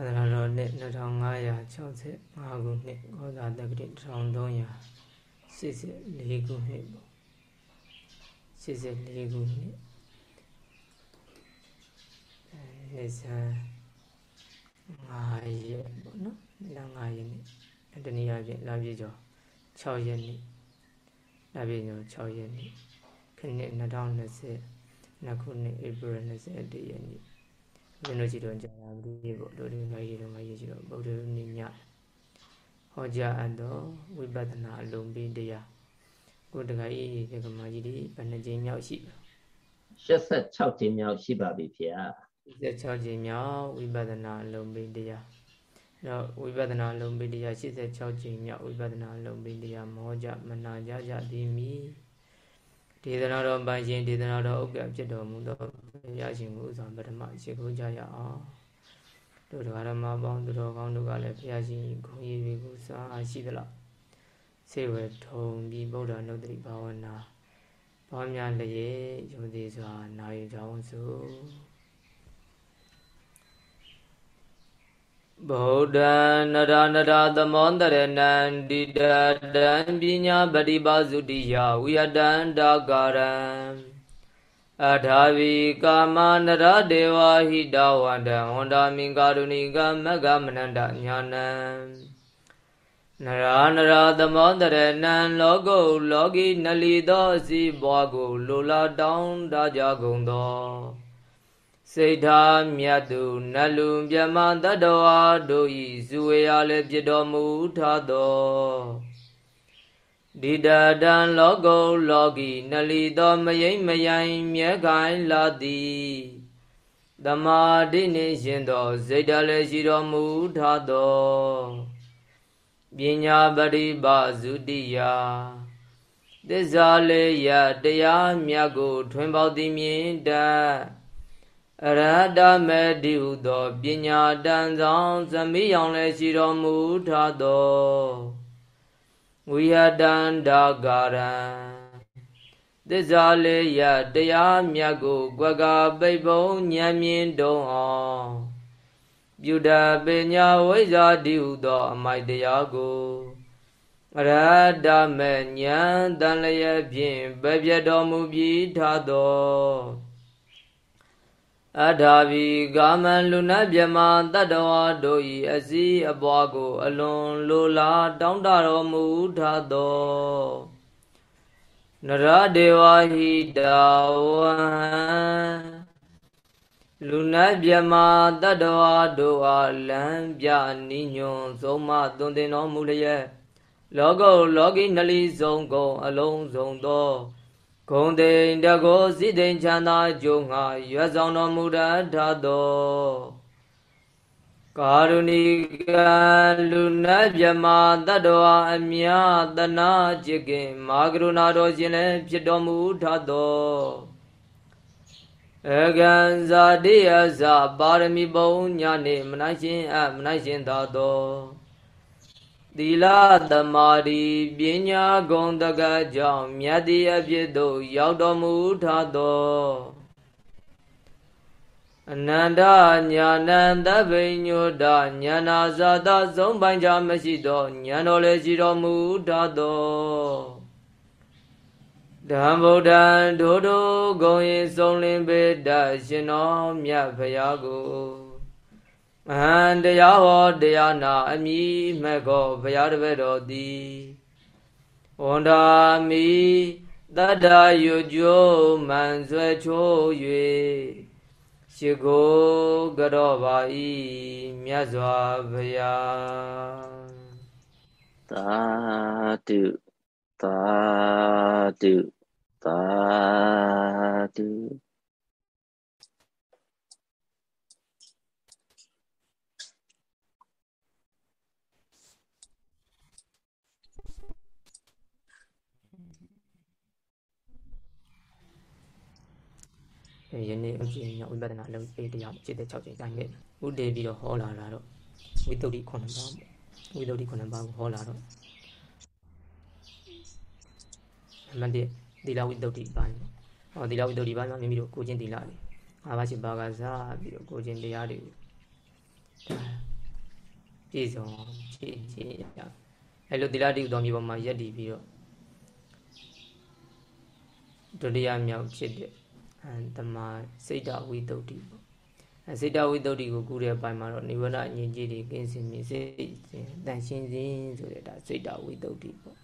သာသနာတော်နှစ်2565ခုနှစ်ကောဇာတက္ကတိ1384ခုနှစ်ပေါ့84ခုနှစ်အဲဇန်9ရက်ပေါ့နော်လ9ရက်နေ့တနည်းအားဖြင့်လပြည့်ကျော်6ရက်နေ့လပြည့်ကျော်6ရက်နေ့ခဏ2020နှစ်ခုနှစ်ဧပြီ21ရက်နေ့ ကျွန်တော်ကြည့်တော့ကြာတာမသိဘူးတို့တွေငါရေးတော့ငါရေးကြည့်တော့ဗုဒ္ဓနေ့ညဟောကြားအပ်တော့ဝိပဿနာအလုံးပေးတရားကိုတခါကြီးဒီကမာကြီးဒီဘယ်နှကြိမ်မြောက်ရှိပါ86ကြိမ်မြောက်ရှိပါပြီဖေ။86ကြိမ်မြောက်ဝိပဿနာအလုံးပေးတရားတော့ဝိပဿနာအလုံးပေးတရား86ကြိမ်မြောက်ဝိပဿနာအလုံးပေးတရားမောကြမနာကြကြသည်မီဒေသနာတော်ပိုင်ရှင်ဒေသနာတော်ဥက္ကဖြစ်တော်မူသော ရရှင်မှုဆောင်ပထမရှိခိုးကြရအောင်တို့တရားဓမ္မပေါင်းသူတော်ကောင်းတို့ကလည်းဘုရားရှင်ဂုဏ်ရည်တွေကိုစားရှိသလားစေဝေထုံပြီးဗုဒ္ဓနုတ္တိဘာဝနာပေါင်းများလျက်ယုံသေးစွာနာယူကြအောင်စို့ဗုဒ္ဓံနရနရသမောတရဏံတိတတံပညာပฏิပါစုတိယဝိယတံဒါကာရံ အထာဝီကာမနရဒေဝဟိတဝန္တံဝန္တာမိကာရုဏိကမဂ္ဂမနန္တညာနံနရာနရာသမောတရဏံလောကုလောကီနလီသောအစီဘွားကိုလိုလားတောင်းတကြကုန်သောစိတ်ထားမြတ်သူနတ်လူမြမတတ္တဝါတို့ဤဇူဝေရလည်းဖြစ်တော်မူထသော ဒီတတံလောကုလောကီနလီသောမယိမ့်မယိုင်မြဲခိုင်လာသည်သမာဓိနှင့်ရှင်သောစိတ်တလည်းရှိတော်မူထသောပညာပရိပါစုတိယသစ္စာလေးရတရားမြတ်ကို ထွင်ပေါသည်မြင်တတ်အရဟတမေတိဟုသောပညာတန်ဆောင်သမိယောင်လည်းရှိတော်မူထသော ဝိဟတန္တာကာရံသစ္စာလေးရတရားမြတ်ကိုကွက်ကပိတ်ပုံဉာဏ်မြင်တုံအောင်ပြုတပညာဝိဇ္ဇာတိဟုသောအမိုက်တရားကိုအရဟတမေဉာဏ်တန်လျက်ဖြင့်ပဲပြတော်မူပြီးထသော အထာဘီကာမန်လူနာမြမတတ္တဝါတို့၏အစည်းအပွားကို အလွန်လိုလားတောင်းတတော်မူထသောနရဒေဝဟိတဝံလူနာမြမတတ္တဝါတို့အားလံပြနိညွန်ဆုံးမသွန်သင်တော်မူလျက်လောကုလောကီနလီဆုံးကုန်အလုံးစုံသော ဂုံတိန်တကောစိတိန်ချမ်းသာကြုံငါရွတ်ဆောင်တော်မူတတ်သောကာရုဏီကလူနာမြမတတ္တဝအမြတနာจิตခင်မာကရုဏာတော်ရှင်လည်းဖြစ်တော်မူထသောအကံဇာတိယဇပါရမီပုံညာနေမနိုင်ရှင်အမနိုင်ရှင်သာသော သီလသမာဓိပညာဂုဏ်တကကြောင့်မြတ်တိအဖြစ်သို့ရောက်တော်မူထသောအနန္တညာဏံသဗ္ဗညုတညာနာဇာတသုံးပိုင်းခြားမရှိသောဉာဏ်တော်လည်းရှိတော်မူထသောဓမ္ဗုဒ္ဓံဒိုဒိုဂုံရင်ဆုံးလင်းပေတရှင်တော်မြတ်ဖရာကို အဟံတရားဟောတရားနာအမိမဲ့ကောဘုရားတပည့်တော်သည်ဝန္ဒာမိတတ္တယုကျိုးမန်ဆွဲချိုး၍ရှိကိုကြောပါဤမြတ်စွာဘုရားသာတုသာတုသာတု ယနေ့အကျဉ်းညဝိပဿနာအလုံးပေးတရားจิตတဲ့6ချိန်တိုင်းခဲ့ဥတည်ပြီးတော့ဟောလာတာတော့ဝိတုဒ္ဓိ9ပါးပေါ့ဝိတုဒ္ဓိ9ပါးကိုဟောလာတော့အမှန်တည်းသီလဝိတုဒ္ဓိပိုင်းပေါ့ဟောသီလဝိတုဒ္ဓိပိုင်းမှာမိမိတို့ကိုချင်းသီလတွေ၅ပါးရှိပါကစားပြီးတော့ကိုချင်းတရားတွေကိုပြည့်စုံဖြည့်ကျင့်ရအဲလိုသီလတိဥတော်မြေပေါ်မှာယက်တည်ပြီးတော့ဒုတိယမြောက်ဖြစ်တဲ့ တမစိတ်တဝိတုဒ္ဓိပေါ့အဲစိတ်တဝိတုဒ္ဓိကိုကူတဲ့ဘိုင်းမှာတော့နိဝရဏအငြင်းကြီးတွေကင်းစင်မြစိတ်စဉ်တန်ရှင်းစဉ်ဆိုတဲ့ဒါစိတ်တဝိတုဒ္ဓိပေါ့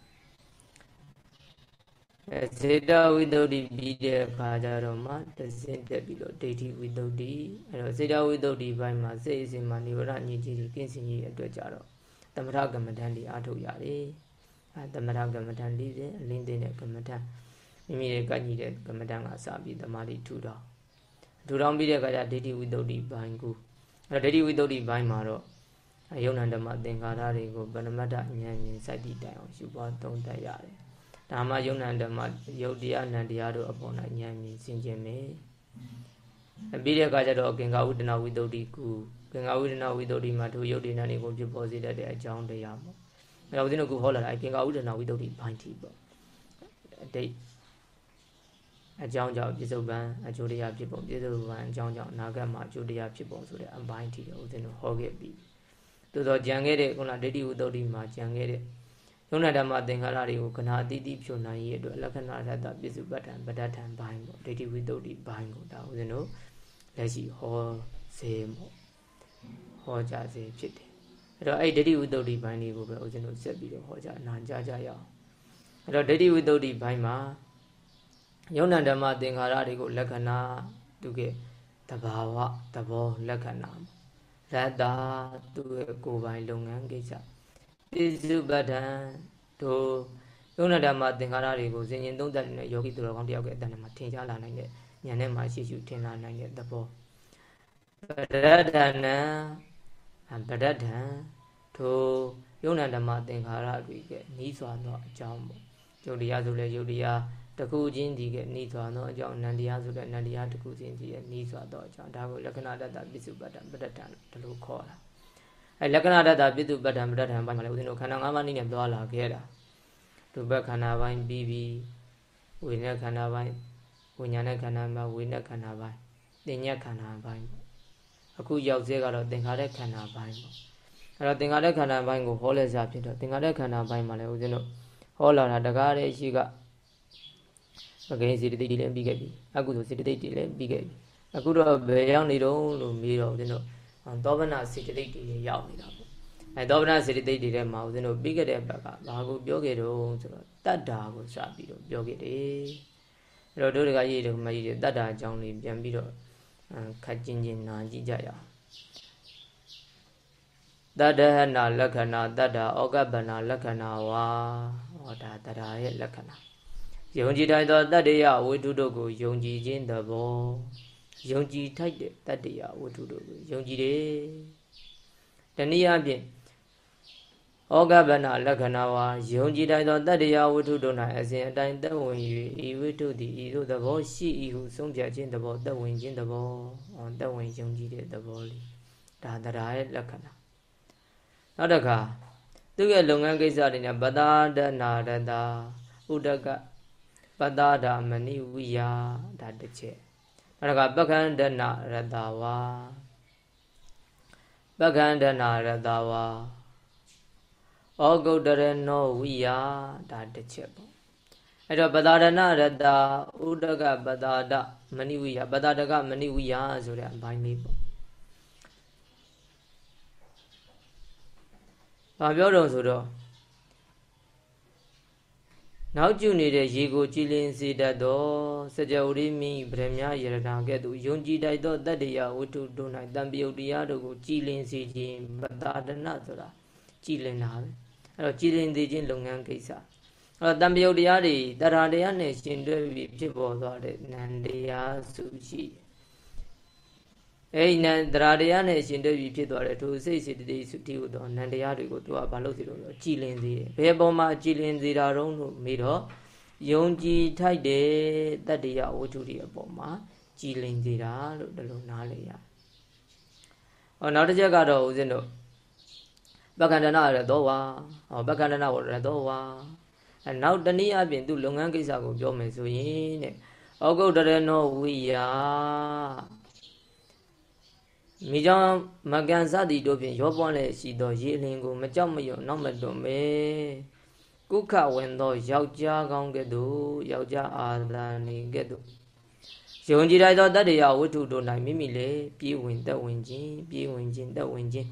အဲစေတဝိတ္တုပြီးတဲ့အခါကျတော့မှတစင်တက်ပြီးတော့ဒိဋ္ဌိဝိတ္တုအဲတော့စေတဝိတ္တုဘိုင်းမှာစိတ်အစဉ်မှာနိဝရဏညစ်ကြီးကြီးကင်းစင်ကြီးအတွက်ကြတော့သမထကမ္မဋ္ဌာန်းတွေအားထုတ်ရတယ်အဲသမထကမ္မဋ္ဌာန်း၄၀အလင်းသိတဲ့ကမ္မဋ္ဌာန်း မိမိရဲ့ကညီတဲ့ကမ္မဋ္ဌာန်းကစပြီးသမာဓိထူထောင်ထူထောင်ပြီးတဲ့အခါကျဒိဋ္ဌိဝိတ္တုဘိုင်းကိုအဲဒိဋ္ဌိဝိတ္တုဘိုင်းမှာတော့ယုံနန္ဓမ္မသင်္ခါရတွေကိုဗနမတ္တဉာဏ်ဉာဏ်စိုက်တည်တိုင်အောင်ရှုပွားသုံးသပ်ရတယ်ဒါမှယုံနံဓမ္မယုတ်တရားနံတရားတို့အပေါ်၌ဉာဏ်မြင်စင်ကြင်မယ်ပြီးတဲ့အခါကျတော့ကင်္ဂဝုဒနာဝိတုဒ္ဓိကုကင်္ဂဝုဒနာဝိတုဒ္ဓိမှာတို့ယုတ်ဒီနာနေကိုဖြစ်ပေါ်စေတတ်တဲ့အကြောင်းတရားပေါ့အဲတော့ဦးဇင်းတို့ကဟောလာတာကင်္ဂဝုဒနာဝိတုဒ္ဓိဘိုင်းတီပေါ့အတိတ် အကြောင်းကြောင့်ပြစ္ဆုတ်ပံအကျိုးတရားဖြစ်ပုံပြစ္ဆုတ်ပံအကြောင်းကြောင့်အနာဂတ်မှာအကျိုးတရားဖြစ်ပုံဆိုတဲ့အပိုင်းတီကိုဦးဇင်းတို့ဟောခဲ့ပြီးသို့တော့ကြံခဲ့တဲ့ခုနဒိဋ္ဌိဝိတုဒ္ဓိမှာကြံခဲ့တဲ့ယုံနာဓမ္မသင်္ခါရတွေကိုခဏအတိအတိဖြုံနိုင်ရဲ့အတွက်လက္ခဏာရတ္တပစ္စုပ္ပတ္တံပဋ္ဌထံဘိုင်းပေါ့ဒိဋ္ဌိဝိတုဒ္ဓိဘိုင်းကိုဒါဦးဇင်းတို့လက်ရှိဟောစေပေါ့ဟောကြားစေဖြစ်တယ်အဲ့တော့အဲ့ဒိဋ္ဌိဝိတုဒ္ဓိဘိုင်းလေးကိုပဲဦးဇင်းတို့ဆက်ပြီးတော့ဟောကြားနာကြားကြရအောင်အဲ့တော့ဒိဋ္ဌိဝိတုဒ္ဓိဘိုင်းမှာ ယုံနာဓမ္မသင်္ခါရတွေကိုလက္ခဏာသူကတဘာဝသဘောလက္ခဏာရတ္တာသူ့ရဲ့ကိုယ်ပိုင်လုပ်ငန်းကိစ္စပိစုပဋ္ဌံတို့ယုံနာဓမ္မသင်္ခါရတွေကိုစဉ်ရင်သုံးသပ်နေတဲ့ယောဂီသူတော်ကောင်းတယောက်ရဲ့အတန်မှာထင်ရှားလာနိုင်တဲ့ဉာဏ်နဲ့မှရှိရှိထင်လာနိုင်တဲ့သဘောပရဒ္ဒနာပရဒ္ဒံထိုယုံနာဓမ္မသင်္ခါရတွေကနီးစွာသောအကြောင်းပေါ့ယုတ်တရားဆိုလဲယုတ်တရား တခုချင်းဒီကနီးစွာသောအကြောင်းနန္တရားဆိုလဲနန္တရားတခုချင်းဒီကနီးစွာသောအကြောင်းဒါကိုလက္ခဏာတတ္တပစ္စုပ္ပတ္တပရဒ္ဒံဒီလိုခေါ်တာအဲလက္ခဏာတတပိတုပဋ္ဌာန်ပဋ္ဌာန်ပိုင်းမှာလည်းဦးဇင်းတို့ခန္ဓာ၅ပါးနည်းနဲ့သွားလာခဲ့တာဒုဘခန္ဓာပိုင်းပြီးပြီးဝိညာဉ်ခန္ဓာပိုင်းဝိညာဉ်နဲ့ခန္ဓာပိုင်းဝိညာဉ်ခန္ဓာပိုင်းသင်ညက်ခန္ဓာပိုင်းပေါ့အခုရောက်စေကတော့သင်္ခါရခန္ဓာပိုင်းပေါ့အဲ့တော့သင်္ခါရခန္ဓာပိုင်းကိုဟောလဲစားဖြစ်တော့သင်္ခါရခန္ဓာပိုင်းမှာလည်းဦးဇင်းတို့ဟောလာတာတကားတဲ့ရှိက မကိန်းစေတသိက်တွေလည်းပြီးခဲ့ပြီအကုသိုလ်စေတသိက်တွေလည်းပြီးခဲ့ပြီအခုတော့ဘယ်ရောက်နေတော့လို့မေးတော့ဦးဇင်းတို့သောဗနာစေတသိက်တွေရောက်နေတာပေါ့အဲသောဗနာစေတသိက်တွေထဲမှာဦးဇင်းတို့ပြီးခဲ့တဲ့ဘက်ကဘာကိုပြောခဲ့တော့ဆိုတော့တတ္တာကိုစပြီးတော့ပြောခဲ့တယ်အဲ့တော့တို့တကရေးတို့မကြီးတွေတတ္တာအကြောင်းလေးပြန်ပြီးတော့ခက်ချင်းချင်းနာကြည့်ကြရအောင်တတ္တဟနာလက္ခဏာတတ္တာဩကပနာလက္ခဏာဝါဟောဒါတတ္တာရဲ့လက္ခဏာ ယုံကြည်တိုင်းသောတတ္တယဝိတုတို့ကိုယုံကြည်ခြင်းသဘောယုံကြည်ထိုက်တဲ့တတ္တရားဝတ္ထုတို့ကိုယုံကြည်တယ်တနည်းအားဖြင့်ဩဃဗနာလက္ခဏာဝါယုံကြည်တိုင်းသောတတ္တရားဝတ္ထုတို့၌အစဉ်အတိုင်းသက်ဝင်၍ဤဝတ္ထုသည်ဤသို့သဘောရှိ၏ဟုဆုံးဖြတ်ခြင်းသဘောသက်ဝင်ခြင်းသဘောသက်ဝင်ယုံကြည်တဲ့သဘောလေးဒါတရားရဲ့လက္ခဏာနောက်တစ်ခါသူရဲ့လုပ်ငန်းကိစ္စတွေနဲ့ပတာဒနာရတာဥဒက ပတာဒမဏိဝိယဒါတစ်ချက်နောက်ကပက္ခန္ဒနာရတဝါပက္ခန္ဒနာရတဝါဩဂုတ်တရနောဝိယဒါတစ်ချက်ပေါ့အဲ့တော့ပတာဒနာရတဥဒကပတာဒမဏိဝိယပတာဒကမဏိဝိယဆိုတဲ့အပိုင်းလေးပေါ့။ဘာပြောတော့ဆိုတော့ နောက်ကျနေတဲ့ရေကိုကြည်လင်စေတတ်သောစကြဝဠာမိဗရမယရဏကဲ့သို့ယုံကြည်တိုက်သောတတ္တရာဝတ္ထုတို့၌တံပယုတ်တရားတို့ကိုကြည်လင်စေခြင်းပတာဒနာဆိုတာကြည်လင်တာပဲအဲ့တော့ကြည်လင်စေခြင်းလုပ်ငန်းကိစ္စအဲ့တော့တံပယုတ်တရားတွေတရာတရားနဲ့ရှင်တွဲပြီးဖြစ်ပေါ်သွားတဲ့နန္တရားစုရှိတယ် အဲ့ဒီနန္တရာတရားနဲ့ရှင်တွေ့ပြီးဖြစ်သွားတဲ့ထိုစိတ်စေတသိက်စုတိဟုသောနန္တရားတွေကိုသူကဘာလို့စီလို့လဲကြည်လင်စေတယ်ဘယ်ပုံမှာကြည်လင်စေတာတုံးလို့မေးတော့ယုံကြည်ထိုက်တဲ့တတ္တရားဝတ္ထုတွေအပေါ်မှာကြည်လင်စေတာလို့ဒီလိုနားလည်ရဟောနောက်တစ်ချက်ကတော့ဦးဇင်းတို့ပက္ခန္ဒနာရတော့ဝါဟောပက္ခန္ဒနာဝရတော့ဝါအဲနောက်တနည်းအားဖြင့်သူလုပ်ငန်းကိစ္စကိုပြောမယ်ဆိုရင်တဲ့ဩဂုတ်တရနောဝိယာ မိကြောင့်မကန်စသည်တို့ဖြင့်ရောပွားလည်းရှိသောရေအလင်းကိုမကြောက်မရွံ့နောက်မတွန်မေကုခဝင်သောယောက်ျားကောင်းကဲ့သို့ယောက်ျားအာသာနေကဲ့သို့ယုံကြည်လိုက်သောတတ္တရာဝတ္ထုတို့၌မိမိလည်းပြေးဝင်သက်ဝင်ခြင်းပြေးဝင်ခြင်းသက်ဝင်ခြင်း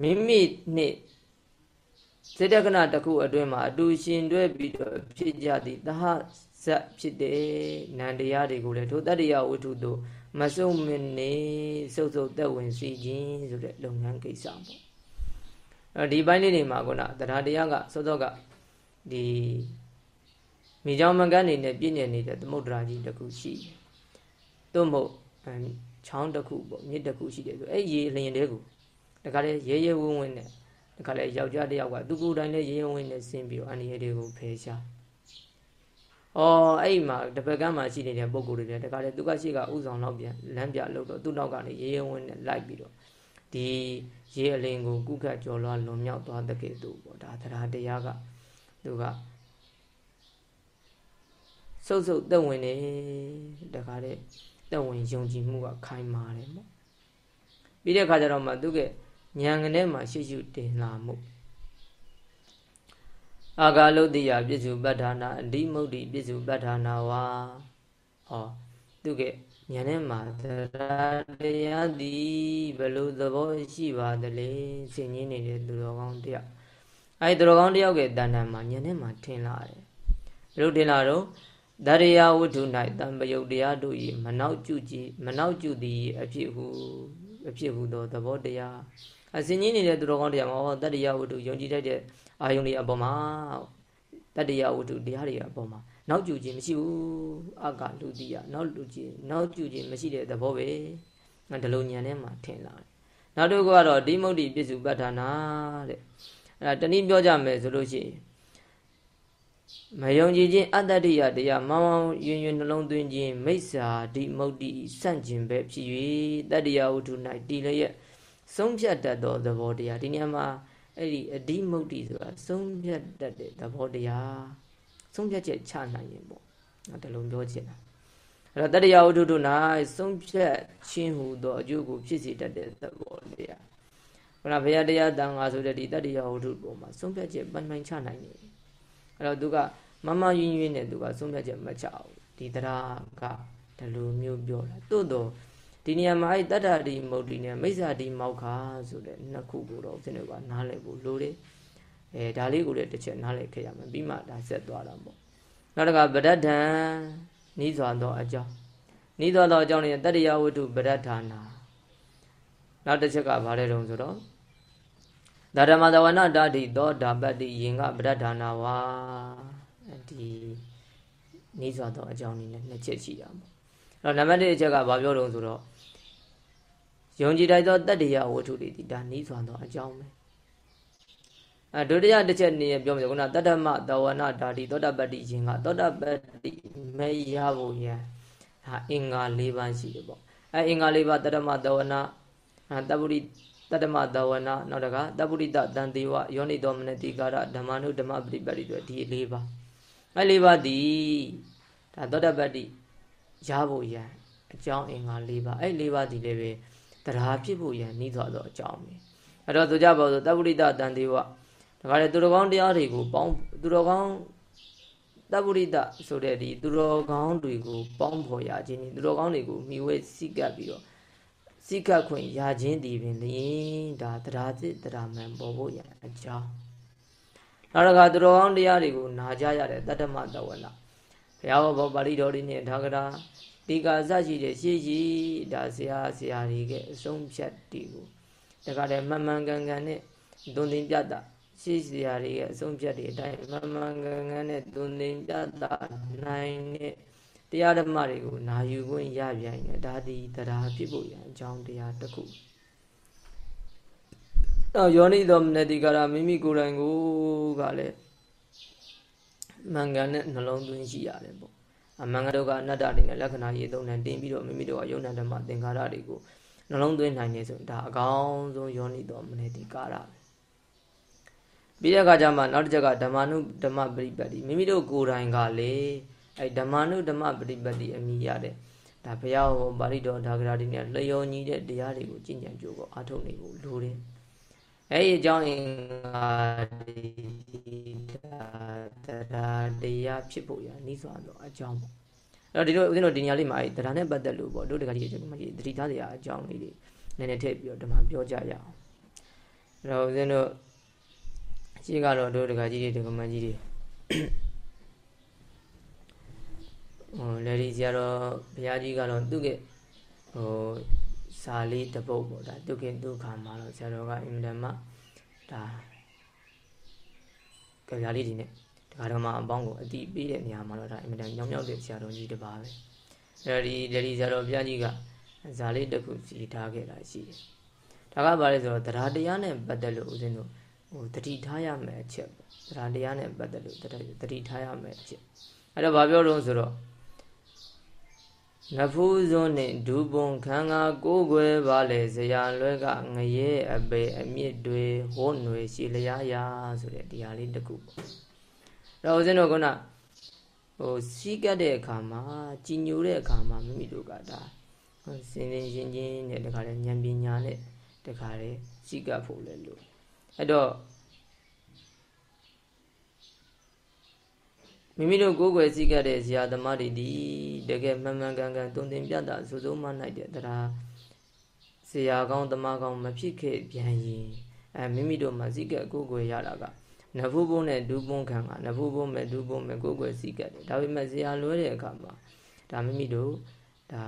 မိမိနှင့်စေတကနာတစ်ခုအတွင်းမှာအတူရှင်တွဲပြီးတော့ဖြစ်ကြသည့်သဟဇတ်ဖြစ်တဲ့နန္တရားတွေကိုလည်းထိုတတ္တရာဝတ္ထုတို့ မစုံမနေစုပ်စုပ်သက်ဝင်စီခြင်းဆိုတဲ့လုပ်ငန်းကိစ္စပေါ့အဲဒီဘိုင်းလေးတွေမှာခုနတရားတရားကစောစောကဒီမိကြောင်မကန်းနေနဲ့ပြည့်ညက်နေတဲ့သမုဒ္ဒရာကြီးတစ်ခုရှိတယ်။သို့မဟုတ်ချောင်းတစ်ခုပေါ့မြစ်တစ်ခုရှိတယ်ဆိုအဲ့ရေလျင်တဲ့ကိုတခါလေရဲရဲဝင်းဝင်းနဲ့တခါလေယောက်ျားတစ်ယောက်ကသူကိုယ်တိုင်လည်းရဲရဲဝင်းနဲ့ဆင်းပြီးတော့အန္တရာယ်တွေကိုဖယ်ရှား။ အော်အဲ့မှာတပတ်ကမ်းမှာရှိနေတဲ့ပုံကိုယ်တွေလည်းတခါလေသူကရှိကဥဆောင်နောက်ပြန်လမ်းပြလို့တော့သူ့နောက်ကနေရဲရဲဝင်းနဲ့လိုက်ပြီးတော့ဒီရေအလင်းကိုကုခတ်ကြော်လွှားလွန်မြောက်သွားတဲ့ကဲ့သို့ပေါ့ဒါတရားတရားကသူကစုပ်စုပ်သက်ဝင်နေတခါတဲ့သက်ဝင်ယုံကြည်မှုကခိုင်မာတယ်ပေါ့ပြီးတဲ့အခါကျတော့မှသူကဉာဏ်ကနေမှရှေ့ရှုတင်လာမှု အာဂါလုတ်တိယပြစ္စုပ္ပဒါနာအဓိမုတ်တိပြစ္စုပ္ပဒါနာဝါဟောသူကဉာဏ်ထဲမှာတရားတရားသည်ဘယ်လိုသဘောရှိပါသလဲဆင်ញင်းနေတဲ့သူတော်ကောင်းတယောက်အဲဒီသူတော်ကောင်းတယောက်ကတဏ္ဍာမှာဉာဏ်ထဲမှာထင်လာတယ်ဘယ်လိုထင်လာတော့တရိယာဝတ္ထု၌တံပယုတ်တရားတို့၏မနောက်ကျကြည်မနောက်ကျသည်အဖြစ်ဟုအဖြစ်ဟုသောသဘောတရားအစဉ်ကြီးနေတဲ့သူတော်ကောင်းတရားမှာဟောတတ္တရာဝတ္ထုယုံကြည်တတ်တဲ့ အာယုန်တွေအပေါ်မှာတတ္တရာဝတ္ထုတရားတွေအပေါ်မှာနောက်ကျခြင်းမရှိဘူးအကလူတိယနောက်လူခြင်းနောက်ကျခြင်းမရှိတဲ့သဘောပဲငါဒီလိုညံထဲမှာထင်လာတယ်နောက်တစ်ခုကတော့ဒီမုတ်တိပစ္စုပ္ပတ္ထနာတဲ့အဲ့ဒါတနည်းပြောကြမယ်ဆိုလို့ရှိရင်မယုံကြည်ခြင်းအတ္တရိယတရားမောင်းမောင်းယွင်ယွင်နှလုံးသွင်းခြင်းမိစ္ဆာဒီမုတ်တိစန့်ကျင်ပဲဖြစ်၍တတ္တရာဝတ္ထု၌တည်လျက်ဆုံးဖြတ်တတ်သောသဘောတရားဒီနေရာမှာ အဲ့ဒီအဒီမုတ်တိဆိုတာဆုံးဖြတ်တတ်တဲ့သဘောတရားဆုံးဖြတ်ချက်ချနိုင်ရင်ပေါ့ဒါလုံးပြောချင်တာအဲ့တော့တတ္တရာဝတ္ထုတို့၌ဆုံးဖြတ်ခြင်းဟူသောအကျိုးကိုဖြစ်စေတတ်တဲ့သဘောတရားခဏဘုရားတရားတန်ခါဆိုတဲ့ဒီတတ္တရာဝတ္ထုပေါ်မှာဆုံးဖြတ်ချက်ပိုင်ပိုင်ချနိုင်တယ်အဲ့တော့သူကမမယဉ်ယဉ်နဲ့သူကဆုံးဖြတ်ချက်မချဘူးဒီတရားကဒီလိုမျိုးပြောတာတို့တော့ ဒီနေရာမှာအဲ့တတ္တတိမုတ်တိနဲ့မိစ္ဆာတိမောက္ခဆိုတဲ့နှစ်ခုကိုတော့ဦးဇင်းတို့ကနားလည်ဖို့လိုတယ်အဲဒါလေးကိုလည်းတစ်ချက်နားလည်ခဲ့ရမယ်ပြီးမှဒါဆက်သွားတာပေါ့နောက်တစ်ခါဗဒ္ဒံနီးစွာသောအကြောင်းနီးစွာသောအကြောင်းနဲ့တတ္တရာဝတ္ထုဗဒ္ဒဌာနာနောက်တစ်ချက်ကဘာလဲတုံးဆိုတော့ဒါဓမ္မသဝနာတာတိသောဓာပတ္တိယင်ကဗဒ္ဒဌာနာဝါဒီနီးစွာသောအကြောင်းနည်းနဲ့နှစ်ချက်ရှိတာပေါ့အဲ့တော့နံပါတ်1အချက်ကဘာပြောတုံးဆိုတော့ ယုံကြည်တိုက်သောတတ္တရာဝတ္ထုတွေဒီဒါနီးစွာသောအကြောင်းပဲအဲဒုတိယတစ်ချက်နေရပြောမယ်ခုနတတ္တမတဝနာဓာတိသောတပတ္တိယင်ကသောတပတ္တိမေရဖို့ရန်ဒါအင်္ဂါ၄ပါးရှိတယ်ပေါ့အဲအင်္ဂါ၄ပါးတတ္တမတဝနာတပ္ပုရိတတ္တမတဝနာနောက်တကတပ္ပုရိတတန်တေဝယောနိတော်မနတိကာရဓမ္မနုဓမ္မပရိပတ်တိတွေဒီ၄ပါးအဲ၄ပါးဒီဒါသောတပတ္တိရဖို့ရန်အကြောင်းအင်္ဂါ၄ပါးအဲ၄ပါးဒီလည်းပဲ တရားဖြစ်ဖို့ရန်နှီးသွားသောအကြောင်းပဲအဲ့တော့သူကြပါဆိုတပ္ပုရိတတန်တေဝဒါကြလေသူတော်ကောင်းတရားတွေကိုပေါင်းသူတော်ကောင်းတပ္ပုရိတဆိုတဲ့ဒီသူတော်ကောင်းတွေကိုပေါင်းဖော်ရခြင်းသူတော်ကောင်းတွေကိုမိဝဲစိကပ်ပြီးတော့စိကပ်ခွင့်ရခြင်းဒီပင်လျင်ဒါတရားစစ်တရားမှန်ပေါ်ဖို့ရအကြောင်းနောက်တစ်ခါသူတော်ကောင်းတရားတွေကိုနာကြရတဲ့တတ္တမတဝနာဘုရားဘောပါဠိတော်လေးနဲ့ဒါကရာ ဒီကာစရှိတဲ့ရှေ့ရှိဒါဆရာဆရာတွေကအဆုံးဖြတ်တီကိုဒါကလည်းမှန်မှန်ကန်ကန်နဲ့သွန်သင်ပြတာရှိစရာတွေရဲ့အဆုံးဖြတ်တွေအတိုင်းမမှန်ကန်ကန်နဲ့သွန်သင်ပြတာနိုင်တဲ့တရားဓမ္မတွေကိုနာယူခွင့်ရပြန်ရင်ဒါဒီတရားဖြစ်ဖို့ရန်အကြောင်းတရားတစ်ခုတော့ယောနိတော်မနတိကာရမိမိကိုယ်တိုင်ကိုကလည်းမင်္ဂန်နဲ့နှလုံးသွင်းရှိရတယ်ပေါ့ အမင်္ဂဒုက္ခအနတ္တတွေနဲ့လက္ခဏာရေးသုံးနဲ့တင်ပြီးတော့မိမိတို့ကယုံနာဓမ္မသင်္ခါရတွေကိုနှလုံးသွင်းနိုင်နေဆိုရင်ဒါအကောင်းဆုံးယောနိတော်မနတိကာရပဲပြီးတဲ့အခါကျမှနောက်တစ်ချက်ကဓမ္မနုဓမ္မပရိပတ်တိမိမိတို့ကိုယ်တိုင်ကလေအဲဓမ္မနုဓမ္မပရိပတ်တိအမိရတဲ့ဒါဘုရားဟောပါဠိတော်ဒါဂရာတွေနဲ့လျော်ညီတဲ့တရားတွေကိုကျင့်ကြံကြိုးကိုအားထုတ်နေဖို့လိုတယ် အဲ့ဒီအကြောင်းအင်္ဂါဒီဒါတရားတရားဖြစ်ဖို့ရနှီးစွာတော့အကြောင်းပေါ့အဲ့တော့ဒီလိုဦးဇင်းတို့ဒီညလေးမှာအဲ့တရားနဲ့ပတ်သက်လို့ပေါ့တို့တကကြီးဒီမှာတတိထားစရာအကြောင်းလေးတွေနည်းနည်းထည့်ပြီးတော့ဒီမှာပြောကြရအောင်အဲ့တော့ဦးဇင်းတို့အရှိကတော့တို့တကကြီးတွေဒီကမကြီးတွေဟိုလေဒီဆရာတော်ဘုရားကြီးကတော့သူ့ကဟို စာလေးတပုတ်ပေါ့ဒါဒုက္ခဒုက္ခမှာတော့ဆရာတော်ကအင်မတန်မှဒါကြပြလေးဒီနဲ့ဒကာတော်မအပေါင်းကိုအတိပေးတဲ့နေရာမှာတော့ဒါအင်မတန်ညောင်ညောက်တဲ့ဆရာတော်ကြီးတစ်ပါးပဲအဲဒီလေဒီဆရာတော်ဘုရားကြီးကဇာလေးတစ်ခုစီထားခဲ့တာရှိတယ်ဒါကဘာလဲဆိုတော့တရားတရားနဲ့ပတ်သက်လို့ဦးဇင်းတို့ဟိုတတိထားရမယ်အချက်ပေါ့တရားတရားနဲ့ပတ်သက်လို့တတိထားရမယ်အချက်အဲ့တော့ဘာပြောလို့ဆိုတော့ နဖူးစွန်းနှင့်ဒူပုံခံငါကိုးကွယ်ပါလေဇရာလွဲကငရဲအပေအမြင့်တွေဟိုးຫນွေရှိလျားရာဆိုတဲ့တရားလေးတစ်ခုပေါ့။တော့ဦးဇင်းတို့ကဟိုစီးကတ်တဲ့အခါမှာကြည်ညိုတဲ့အခါမှာမိမိတို့ကဒါစင်စင်ရှင်းရှင်းနဲ့တခါလေဉာဏ်ပညာနဲ့တခါလေစီးကတ်ဖို့လဲလို့အဲ့တော့ မိမိတို့ကိုယ်ွယ်စည်းခဲ့တဲ့ဇာသမားတွေဒီတကယ်မှန်မှန်ကန်ကန်တုံတင်ပြတာစိုးစိုးမနိုင်တဲ့တရားဇာကောင်းသမားကောင်းမဖြစ်ခဲ့ပြန်ရင်အဲမိမိတို့မှာစည်းကက်ကိုယ်ွယ်ရတာကနဖူးဘုံနဲ့ဒူးဘုံခံကနဖူးဘုံမဲ့ဒူးဘုံမဲ့ကိုယ်ွယ်စည်းကက်တယ်ဒါပေမဲ့ဇာလွဲတဲ့အခါမှာဒါမိမိတို့ဒါ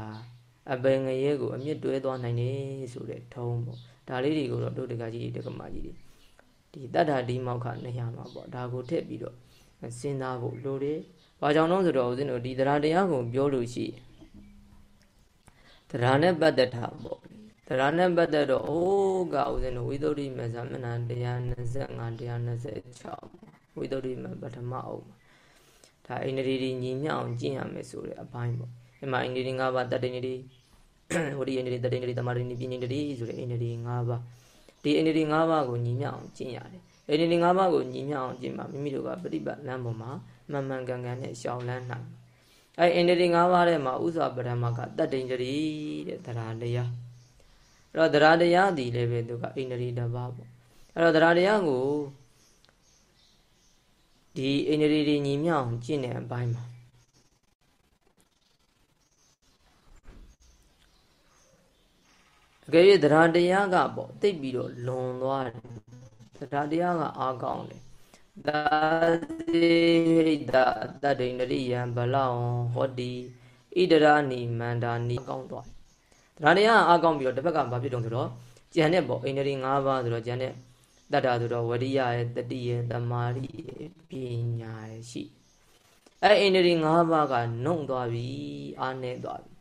အပင်ငရဲကိုအမြင့်တွဲသွားနိုင်တယ်ဆိုတဲ့ထုံးပေါ့ဒါလေးတွေကိုတော့တို့တကကြီးတကမာကြီးတွေဒီတတ္ထာဒီမောက္ခနေရာမှာပေါ့ဒါကိုထည့်ပြီးတော့ စဉ်းစားဖို့လိုတယ်။ဘာကြောင့်လဲဆိုတော့ဦးဇင်းတို့ဒီတရားတရားကိုပြောလို့ရှိတရားနဲ့ပတ်သက်တာပေါ့။တရားနဲ့ပတ်သက်တော့အိုးကဦးဇင်းတို့ဝိသုဒ္ဓိမဇမဏ125 126ဝိသုဒ္ဓိမပထမအုပ်ဒါအိန္ဒြေဒီညီမြအောင်ကျင့်ရမယ်ဆိုတဲ့အပိုင်းပေါ့။ဒီမှာအိန္ဒြေ၅ပါးတတ္တိနေဒီဝိရိယအိန္ဒြေတတ္တိနေဒီတမာရိနေပြဉ္နေဒီဆိုတဲ့အိန္ဒြေ၅ပါးဒီအိန္ဒြေ၅ပါးကိုညီမြအောင်ကျင့်ရတယ် အဲ့ဒီ၅ပါးကိုညီမြအောင်ကျင့်မှာမိမိတို့ကပฏิပတ်လမ်းပေါ်မှာမှန်မှန်ကန်ကန်နဲ့ရှောင်လန်းနိုင်အဲ့အင်ဒီ၅ပါးထဲမှာဥစွာပရမကတတ္တိန်တရီတဲ့တရားတရားအဲ့တော့တရားတရားဒီလည်းပဲသူကအိန္ဒြေတစ်ပါးပေါ့အဲ့တော့တရားတရားကိုဒီအိန္ဒြေတွေညီမြအောင်ကျင့်တဲ့အပိုင်းမှာအကယ်၍တရားတရားကပေါ့တိတ်ပြီးတော့လွန်သွားတယ် တရားတရားကအားကောင်းတယ်သာစေဟိတတတ္တိန္ဒရိယံဘလောင်ဟောတိဣဒရာနိမန္တာနိကောင်းသွားတရားတရားအားကောင်းပြီးတော့တစ်ဖက်ကဘာဖြစ်တုံးဆိုတော့ကြံတဲ့ပေါ့အိန္ဒြေ၅ပါးဆိုတော့ကြံတဲ့တတ္တာဆိုတော့ဝရိယရဲ့တတိရဲ့တမာရိရဲ့ပညာရဲ့ရှိအဲအိန္ဒြေ၅ပါးကနှုံသွားပြီအားနေသွားပြီ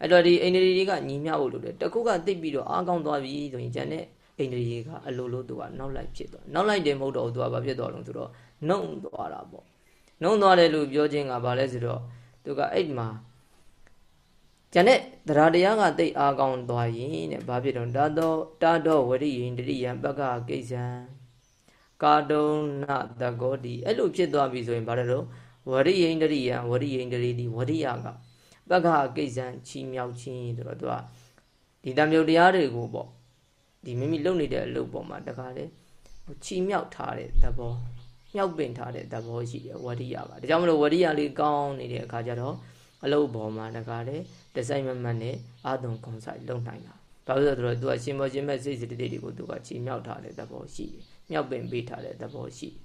အဲ့တော့ဒီအိန္ဒြေတွေကညီမျှဖို့လို့တယ်တခုကသိပြီးတော့အားကောင်းသွားပြီဆိုရင်ကြံတဲ့ အိန္ဒြေကအလိုလိုသူကနောက်လိုက်ဖြစ်သွားနောက်လိုက်တယ်မဟုတ်တော့သူကဘာဖြစ်သွားလို့ဆိုတော့နှုံသွားတာပေါ့နှုံသွားတယ်လို့ပြောခြင်းကဘာလဲဆိုတော့သူကအဲ့မှာကျန်တဲ့တရားတရားကတိတ်အားကောင်းသွားရင်တဲ့ဘာဖြစ်တော့တာတော့တာတော့ဝရိယင်တရိယံပက္ခကိစ္စံကာတုံနတကောတိအဲ့လိုဖြစ်သွားပြီဆိုရင်ဘာလဲတော့ဝရိယင်တရိယံဝရိယင်တရိတိဝရိယကပက္ခကိစ္စံချီမြောက်ခြင်းဆိုတော့သူကဒီတံမြုပ်တရားတွေကိုပေါ့ ဒီမိမိလုပ်နေတဲ့အလုပ်ပေါ်မှာတခါလေချီမြောက်ထားတဲ့သဘောမြောက်ပင်ထားတဲ့သဘောရှိတယ်ဝရိယကဒါကြောင့်မလို့ဝရိယလေးကောင်းနေတဲ့အခါကျတော့အလုပ်ပေါ်မှာတခါလေဒီဇိုင်းမမှန်နဲ့အာသွန်ကွန်ဆိုင်လုပ်နိုင်တာဘာလို့လဲဆိုတော့သူကရှင်မောရှင်မဲ့စိတ်စိတ္တိတွေကိုသူကချီမြောက်ထားတဲ့သဘောရှိတယ်မြောက်ပင်ပေးထားတဲ့သဘောရှိတယ်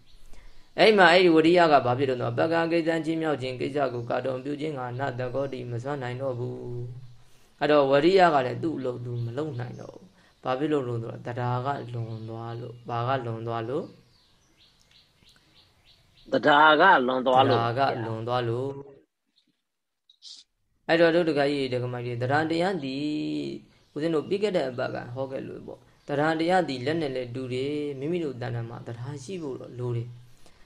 အဲ့မှာအဲ့ဒီဝရိယကဘာဖြစ်လို့လဲပက္ခကိစ္စချင်းမြောက်ခြင်းကိစ္စကိုကာတုံပြုခြင်းကနတကောတိမစွမ်းနိုင်တော့ဘူးအဲ့တော့ဝရိယကလည်းသူ့အလုပ်သူမလုပ်နိုင်တော့ ဘူးဘာဖြစ်လို့လို့ဆိုတော့တရားကလွန်သွားလို့ဘာကလွန်သွားလို့တရားကလွန်သွားလို့တရားကလွန်သွားလို့အဲ့တော့တို့တကကြီးတကမကြီးတရားတရားဒီဦးဇင်းတို့ပြီးခဲ့တဲ့အပတ်ကဟောခဲ့လို့ပေါ့တရားတရားဒီလက်နဲ့လက်တူတယ်မိမိတို့တဏ္ဍာမှာတရားရှိဖို့တော့လိုတယ်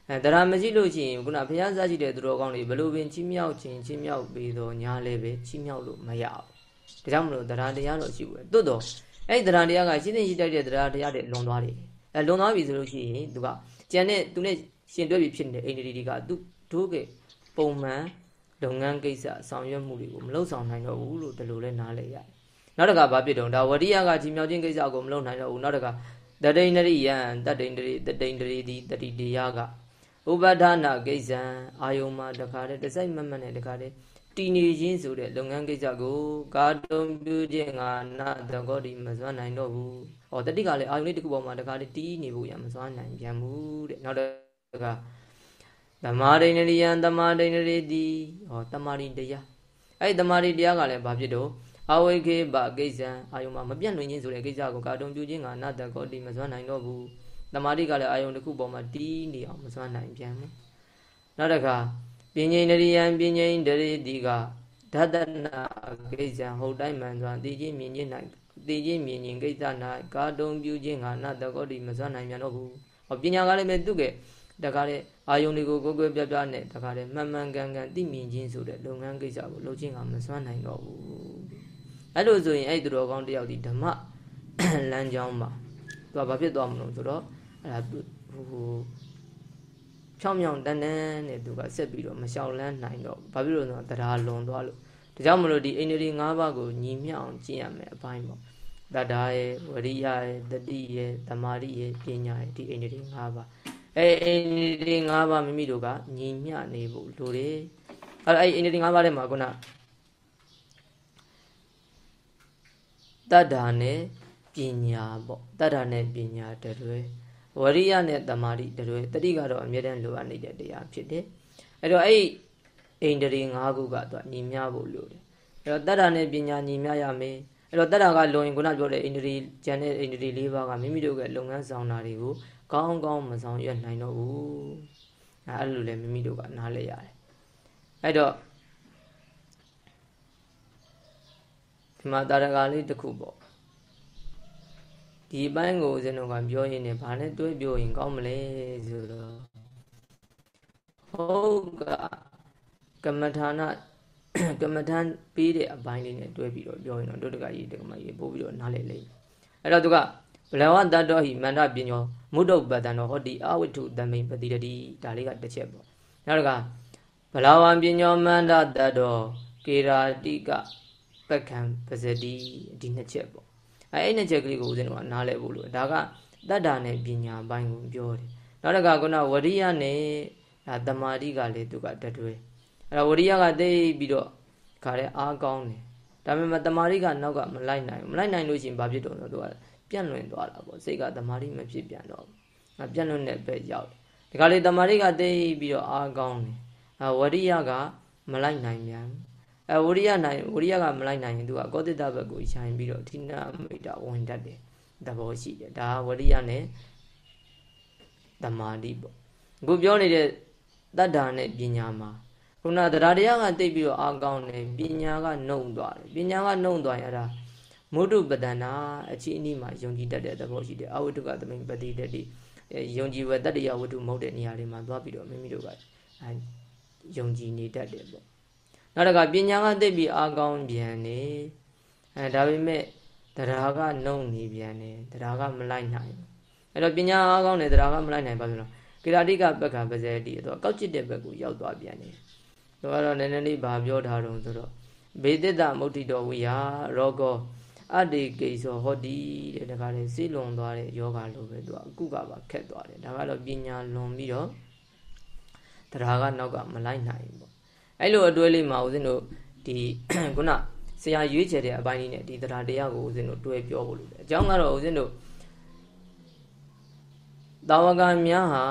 အဲတရားမရှိလို့ရှိရင်ခုနဘုရားစားရှိတဲ့သူတော်ကောင်းတွေဘလို့ပင်ချီးမြှောက်ခြင်းချီးမြှောက်ပြီးတော့ညာလည်းပဲချီးမြှောက်လို့မရဘူးဒါကြောင့်မလို့တရားတရားတော့ရှိဘူးတွတ်တော့ အဲ့ဒီတရားတရားကရှင်းသိရှိတတ်တဲ့တရားတရားတွေလွန်သွားတယ်အဲလွန်သွားပြီဆိုလို့ရှိရင်သူကကျန်တဲ့သူနဲ့ရှင်တွဲပြီးဖြစ်နေတဲ့အိန္ဒြေတွေကသူတို့ကပုံမှန်လုပ်ငန်းကိစ္စဆောင်ရွက်မှုတွေကိုမလုပ်ဆောင်နိုင်တော့ဘူးလို့ဒီလိုလဲနားလည်ရတယ်နောက်တစ်ခါဘာဖြစ်တော့ဒါဝရိယကကြီးမြောက်ခြင်းကိစ္စကိုမလုပ်နိုင်တော့ဘူးနောက်တစ်ခါတတိန်တရိယံတတိန်တရိတတိန်တရိသည်တတိတရားကဥပဒနာကိစ္စံအာယုံမှာတခါတည်းတစိုက်မမနဲ့တခါတည်း တည်နေခြင်းဆိုတဲ့လုပ်ငန်းကိစ္စကိုကာတုံပြုခြင်းကနာတကောတိမစွမ်းနိုင်တော့ဘူး။ဩတတိကလည်းအာယုန်လေးတစ်ခုပေါ်မှာတခါတည်းတီးနေဖို့ရမစွမ်းနိုင်ပြန်ဘူးတဲ့။နောက်တစ်ခါသမာဓိဏရိယံသမာဓိဏရိတိဟောသမာဓိတရားအဲ့သမာဓိတရားကလည်းဘာဖြစ်တော့အဝိခေပကိစ္စံအာယုံမှာမပြတ်လွင်ခြင်းဆိုတဲ့ကိစ္စကိုကာတုံပြုခြင်းကနာတကောတိမစွမ်းနိုင်တော့ဘူးသမာဓိကလည်းအာယုံတစ်ခုပေါ်မှာတီးနေအောင်မစွမ်းနိုင်ပြန်ဘူးနောက်တစ်ခါ ပင်ငိန်ရိယံပင်ငိန်တရိတိကဓတနာကိစ္စံဟုတ်တိုင်းမှန်စွာသိခြင်းမြင်ခြင်း၌သိခြင်းမြင်ခြင်းကိစ္စ၌ကာတုံပြုခြင်းကနာတကောတိမစွမ်းနိုင်ပြန်တော့ဘူးဟောပညာကလည်းပဲသူ့ကတကားတဲ့အာယုန်တွေကိုကိုယ်ကိုယ်ပြပြနဲ့တကားတဲ့မှန်မှန်ကန်ကန်သိမြင်ခြင်းဆိုတဲ့လုပ်ငန်းကိစ္စကိုလုပ်ခြင်းကမစွမ်းနိုင်တော့ဘူးအဲ့လိုဆိုရင်အဲ့သူတော်ကောင်းတယောက်ဒီဓမ္မလမ်းကြောင်းမှာသူကဘာဖြစ်သွားမလို့ဆိုတော့အဲ့ဒါဟို ဖြောင်းမြောင်တန်းတန်းနဲ့သူကဆက်ပြီးတော့မလျှောက်လန်းနိုင်တော့ဘာဖြစ်လို့လဲဆိုတော့တရားလွန်သွားလို့ဒါကြောင့်မလို့ဒီအိန္ဒြေ၅ပါးကိုညီမျှအောင်ကျင့်ရမယ်အပိုင်းပေါ့တတ္တာရဲ့ဝရိယရဲ့တတိရဲ့သမာဓိရဲ့ပညာရဲ့ဒီအိန္ဒြေ၅ပါးအဲအိန္ဒြေ၅ပါးမိမိတို့ကညီမျှနေဖို့လိုတယ်အဲ့တော့အဲ့အိန္ဒြေ၅ပါးထဲမှာခုနတတ္တာနဲ့ပညာပေါ့တတ္တာနဲ့ပညာတရွဲ ဝရိယနဲ့တမာတိတရွဲတတိကတော့အမြဲတမ်းလိုအပ်နေတဲ့တရားဖြစ်တယ်အဲ့တော့အဲ့အိန္ဒြေ၅ခုကတော့ညီမျှဖို့လိုတယ်အဲ့တော့တတ္တာနဲ့ပညာညီမျှရမယ်အဲ့တော့တတ္တာကလွန်ရင်ခုနပြောတဲ့အိန္ဒြေကျန်တဲ့အိန္ဒြေ၄ပါးကမိမိတို့ရဲ့လုပ်ငန်းဆောင်တာတွေကိုကောင်းကောင်းမဆောင်ရွက်နိုင်တော့ဘူးအဲ့လိုလည်းမိမိတို့ကနားလဲရတယ်အဲ့တော့ဒီမှာတာရကလေးတစ်ခုပေါ့ ဒီဘိုင်းကိုဦးဇင်းတို့ကပြောရင်းနဲ့ဘာနဲ့တွဲပြောရင်ကောင်းမလဲဆိုတော့ဟုတ်ကကမ္မထာနာကမ္မထန်ပေးတဲ့အပိုင်းလေးနဲ့တွဲပြီးတော့ပြောရင်တော့ဒုတကကြီးတက္ကမကြီးပို့ပြီးတော့နားလည်လိမ့်မယ်အဲ့တော့သူကဘလဝတတ္တောဟိမန္တပညောမုဒ္ဒုပတ္တနောဟောတိအဝိထုတမိန်ပတိရတိဒါလေးကတစ်ချက်ပေါ့နောက်တစ်ခါဘလဝံပညောမန္တတတ္တောကေရာတိကပက္ခံပဇတိဒီနှစ်ချက်ပေါ့ အဲအဲ့နှစ်ချက်ကလေးကိုဦးဇင်းတို့ကနားလည်ဖို့လို့ဒါကတတ္တာနဲ့ပညာဘိုင်းကိုပြောတယ်နောက်တစ်ခါကနဝရိယနဲ့ဒါတမာတိကလည်းသူကတတွဲအဲ့တော့ဝရိယကသိပြီးတော့ခါတဲ့အားကောင်းတယ်ဒါပေမဲ့တမာတိကနောက်ကမလိုက်နိုင်ဘူးမလိုက်နိုင်လို့ရှိရင်ဘာဖြစ်တော့လဲသူကပြန့်လွင်သွားတာပေါ့စိတ်ကတမာတိမဖြစ်ပြန်တော့ဘူးငါပြန့်လွင်တဲ့ဘက်ရောက်တယ်ဒီကလေးတမာတိကသိပြီးတော့အားကောင်းတယ်အဲဝရိယကမလိုက်နိုင်ပြန် အဲဝရိယနိုင်ဝရိယကမလိုက်နိုင်ရင်သူကကောတိတဘက်ကိုခြိုင်ပြီးတော့ဌိနမိတာဝင်တတ်တယ်သဘောရှိတယ်ဒါဝရိယနဲ့တမာတိပေါ့အခုပြောနေတဲ့တတ္တာနဲ့ပညာမှာခုနတရားတရားကတိတ်ပြီးတော့အာကောင်းတယ်ပညာကနှုံသွားတယ်ပညာကနှုံသွားရင်အဲ့ဒါမုဒ္ဒပဒနာအချင်းအနီးမှာယုံကြည်တတ်တဲ့သဘောရှိတယ်အဝိတုကသမိန်ပတိတတိယုံကြည်ဝတ္တတရားဝတ္ထုမဟုတ်တဲ့နေရာတွေမှာသွားပြီးတော့မိမိတို့ကအဲယုံကြည်နေတတ်တယ်ပေါ့ နောက်တစ်ခါပညာကသိပြီးအာကောင်းပြန်နေအဲဒါပေမဲ့တရားကနှုံနေပြန်နေတရားကမလိုက်နိုင်အဲ့တော့ပညာအာကောင်းနေတရားကမလိုက်နိုင်ပါဘူးလားကိရာတိကဘက်ကပဇေတိတော့ကောက်ကျစ်တဲ့ဘက်ကိုရောက်သွားပြန်နေသူကတော့နည်းနည်းလေးဗာပြောထားတော့ဆိုတော့ဘေတိတမုဋ္ဌိတော်ဝိယရောကောအတ္တိကိသောဟောတိတဲ့ဒါကလည်းစိလွန်သွားတဲ့ယောဂလိုပဲသူကအခုကပါခက်သွားတယ်ဒါကတော့ပညာလွန်ပြီးတော့တရားကနောက်ကမလိုက်နိုင်ဘူးပေါ့ အဲ့လိုအတွဲလေးမှာဦးဇင်းတို့ဒီခုနဆရာရွေးချယ်တဲ့အပိုင်းလေးနဲ့ဒီတရားတရားကိုဦးဇင်းတို့တွဲပြောဖို့လိုတယ်အကြောင်းကတော့ဦးဇင်းတို့တာဝကများဟာ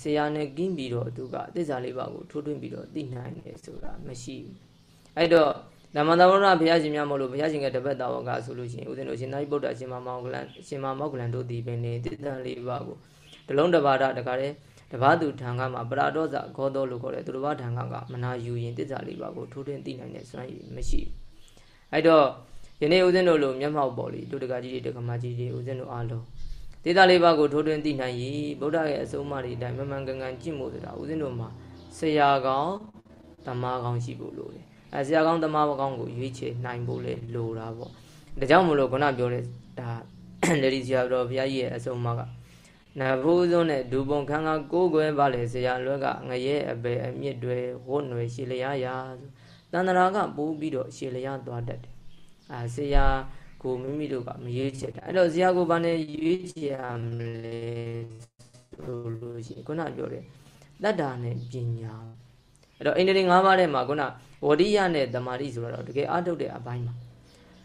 ဆရာနဲ့ကင်းပြီးတော့သူကအသစ္စာလေးပါးကိုထိုးထွင်းပြီးတော့သိနိုင်တယ်ဆိုတာမရှိဘူးအဲ့တော့ဓမ္မသာဝရဘုရားရှင်များမလို့ဘုရားရှင်ကတပတ်တာဝကဆိုလို့ရှိရင်ဦးဇင်းတို့ရှင်သာရိပုတ္တရှင်မမောင်ကလန်ရှင်မမောင်ကလန်တို့ဒီပင်နေသစ္စာလေးပါးကိုတလုံးတပါဒတကားတဲ့ တပါးသူထံကမှာပရာဒောဇဂောတော်လို့ခေါ်တဲ့သူတစ်ပါးထံကကမနာယူရင်သစ္စာလေးပါးကိုထိုးထွင်းသိနိုင်တဲ့စွမ်းရည်မရှိဘူးအဲ့တော့ယနေ့ဦးဇင်းတို့လိုမျက်မှောက်ပေါ်လီလူတကာကြီးတွေတက္ကမကြီးတွေဦးဇင်းတို့အားလုံးဒေသလေးပါးကိုထိုးထွင်းသိနိုင်ရင်ဗုဒ္ဓရဲ့အဆုံးအမတွေအတိုင်းမမှန်ကန်ကန်ကြည့်မို့ဆိုတာဦးဇင်းတို့မှာဆရာကောင်းတမကောင်းရှိဖို့လိုတယ်အဲဆရာကောင်းတမကောင်းကိုရွေးချယ်နိုင်ဖို့လေလိုတာပေါ့ဒါကြောင့်မလို့ခုနပြောတဲ့ဒါလေဒီဆရာတော်ဘုရားကြီးရဲ့အဆုံးအမက နဘူးစုံနဲ့ဒူပုံခန်းကကိုးကွယ်ပါလေဆရာလွက်ကငရဲအပေအမြင့်တွေဝတ်နွယ်ရှည်လျာရာတန္တရာကပိုးပြီးတော့ရှည်လျာသွားတတ်တယ်အာဆရာကိုမိမိတို့ကမရွေးချယ်တာအဲ့တော့ဆရာကိုဘာနဲ့ရွေးချယ်ရမလဲဆိုလို့ရှိရင်ခုနပြောတယ်တတ္တာနဲ့ပညာအဲ့တော့အိန္ဒြေ၅ပါးထဲမှာခုနဝရိယနဲ့တမာတိဆိုတော့တကယ်အထုတ်တဲ့အပိုင်းမှာ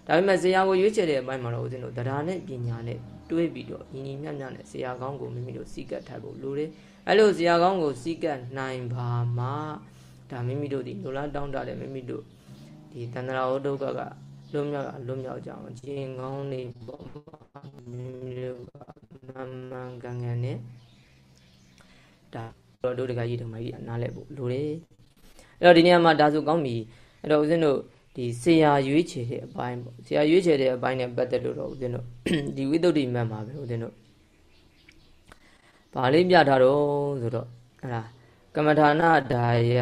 ဒါပေမဲ့ဆရာကိုရွေးချယ်တဲ့အပိုင်းမှာတော့ဦးဇင်းတို့တရားနဲ့ပညာနဲ့ တွေးပြီးတော့ညီညီမျှမျှနဲ့ဆရာကောင်းကိုမိမိတို့စီကတ်ထိုက်ဖို့လိုတယ်အဲ့လိုဆရာကောင်းကိုစီကတ်နိုင်ပါမှဒါမိမိတို့ဒီလိုလားတောင်းတတဲ့မိမိတို့ဒီတန္တရာဝတ္တုကကလွတ်မြောက်လွတ်မြောက်ကြအောင်ကျင်ကောင်းနေပေါ့မိမိတို့ကမမှန်ကန်ကန်နဲ့ဒါတို့တို့တကကြီးတို့မကြီးနားလဲဖို့လိုတယ်အဲ့တော့ဒီနေရာမှာဒါဆိုကောင်းပြီအဲ့တော့ဦးဇင်းတို့ ဒီဆရာရွေးချယ်တဲ့အပိုင်းပေါ့ဆရာရွေးချယ်တဲ့အပိုင်းနဲ့ပတ်သက်လို့တော့ဦးဇင်းတို့ဒီဝိသုဒ္ဓိမတ်မှာပဲဦးဇင်းတို့ဗာလေးပြထားတော့ဆိုတော့ဟလားကမ္မထာနာဒါယ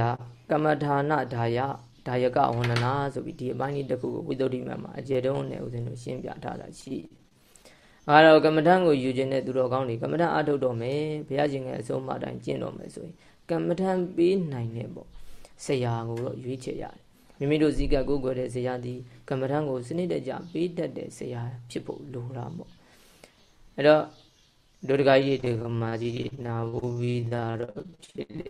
ကမ္မထာနာဒါယဒါယကဝန္ဒနာဆိုပြီးဒီအပိုင်းလေးတစ်ခုကိုဝိသုဒ္ဓိမတ်မှာအကျေတုံးနဲ့ဦးဇင်းတို့ရှင်းပြထားတာရှိတယ်အဲတော့ကမ္မထံကိုယူခြင်းတဲ့သူတော်ကောင်းတွေကမ္မထံအထုတ်တော့မယ်ဘုရားရှင်ရဲ့အဆုံးအမတိုင်းကျင့်တော့မယ်ဆိုရင်ကမ္မထံပေးနိုင်တဲ့ပေါ့ဆရာကိုတော့ရွေးချယ်ရတယ် မိမိတို့ဇီကကိုယ်ွယ်တဲ့ဇေယသည်ကမ္မထံကိုစနစ်တကျပေးတတ်တဲ့ဇေယဖြစ်ဖို့လိုတာပေါ့အဲ့တော့ဒုဒကကြီးတေကမာကြီးနာဘူဝိသာတော့ဖြစ်လေ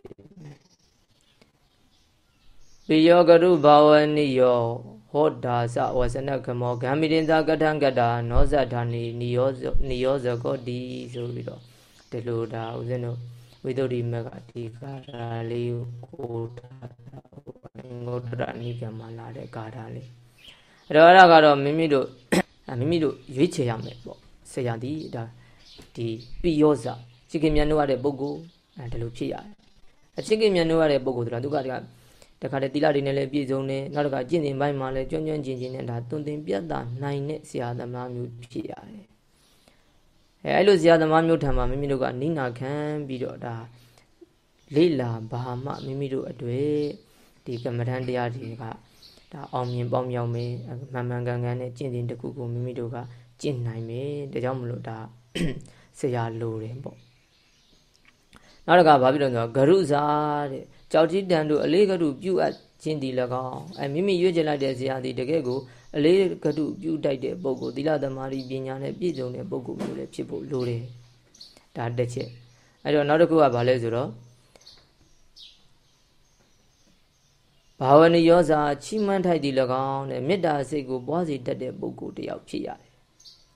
ပိယောကရုဘာဝနိယောဟောဒါသဝဆနကမောဂံမိရင်သာကထံကတာနောဇဓာနိနိယောနိယောဇကောတိဆိုပြီးတော့ဒီလိုဒါဦးဇင်းတို့ဝိသုဒ္ဓိမကဒီကာရာလေးကိုထား ငုဒ္ဒရနိကမှာလာတဲ့ဂါထာလေးအဲ့တော့အဲ့ဒါကတော့မိမိတို့မိမိတို့ရွေးချယ်ရမယ်ပေါ့ဆရာဒီဒါဒီပိယောဇချစ်ခင်မြတ်နိုးရတဲ့ပုဂ္ဂိုလ်အဲဒီလိုဖြစ်ရတယ်အချစ်ခင်မြတ်နိုးရတဲ့ပုဂ္ဂိုလ်ဆိုတာသူကတခါတည်းတိလာတွေနဲ့လည်းပြည့်စုံတယ်နောက်တစ်ခါကျင့်စဉ်ပိုင်းမှာလည်းကျွမ်းကျွမ်းကျင်ကျင်နဲ့ဒါတွင်တင်ပြတ်တာနိုင်တဲ့ဆရာသမားမျိုးဖြစ်ရတယ်အဲအဲ့လိုဆရာသမားမျိုးထံမှာမိမိတို့ကနိနာခံပြီးတော့ဒါလေ့လာဘာမှမိမိတို့အတွေ့ ဒီကမ္မဋ္ဌာန်းတရားတွေကဒါအောင်မြင်ပေါင်းမြောက်မယ်မှန်မှန်ကန်ကန်နဲ့ကျင့်တင်တစ်ခုကိုမိမိတို့ကကျင့်နိုင်မယ်ဒါကြောင့်မလို့ဒါဆရာလိုတယ်ပေါ့နောက်တစ်ခါဘာဖြစ်လို့လဲဆိုတော့ဂရုဇာတဲ့ကြောက်ကြီးတန်တို့အလေးကတုပြုအပ်ခြင်းဒီ၎င်းအဲမိမိရွေးချယ်လိုက်တဲ့ဆရာဒီတကယ်ကိုအလေးကတုပြုတိုက်တဲ့ပုဂ္ဂိုလ်သီလသမารီပညာနဲ့ပြည့်စုံတဲ့ပုဂ္ဂိုလ်မျိုးလည်းဖြစ်ဖို့လိုတယ်ဒါတစ်ချက်အဲ့တော့နောက်တစ်ခုကဘာလဲဆိုတော့ ဘာဝနိယောဇာချီးမွမ်းထိုက်သည်၎င်းတဲ့မေတ္တာစိတ်ကိုပွားစီတတ်တဲ့ပုဂ္ဂိုလ်တယောက်ဖြစ်ရတယ်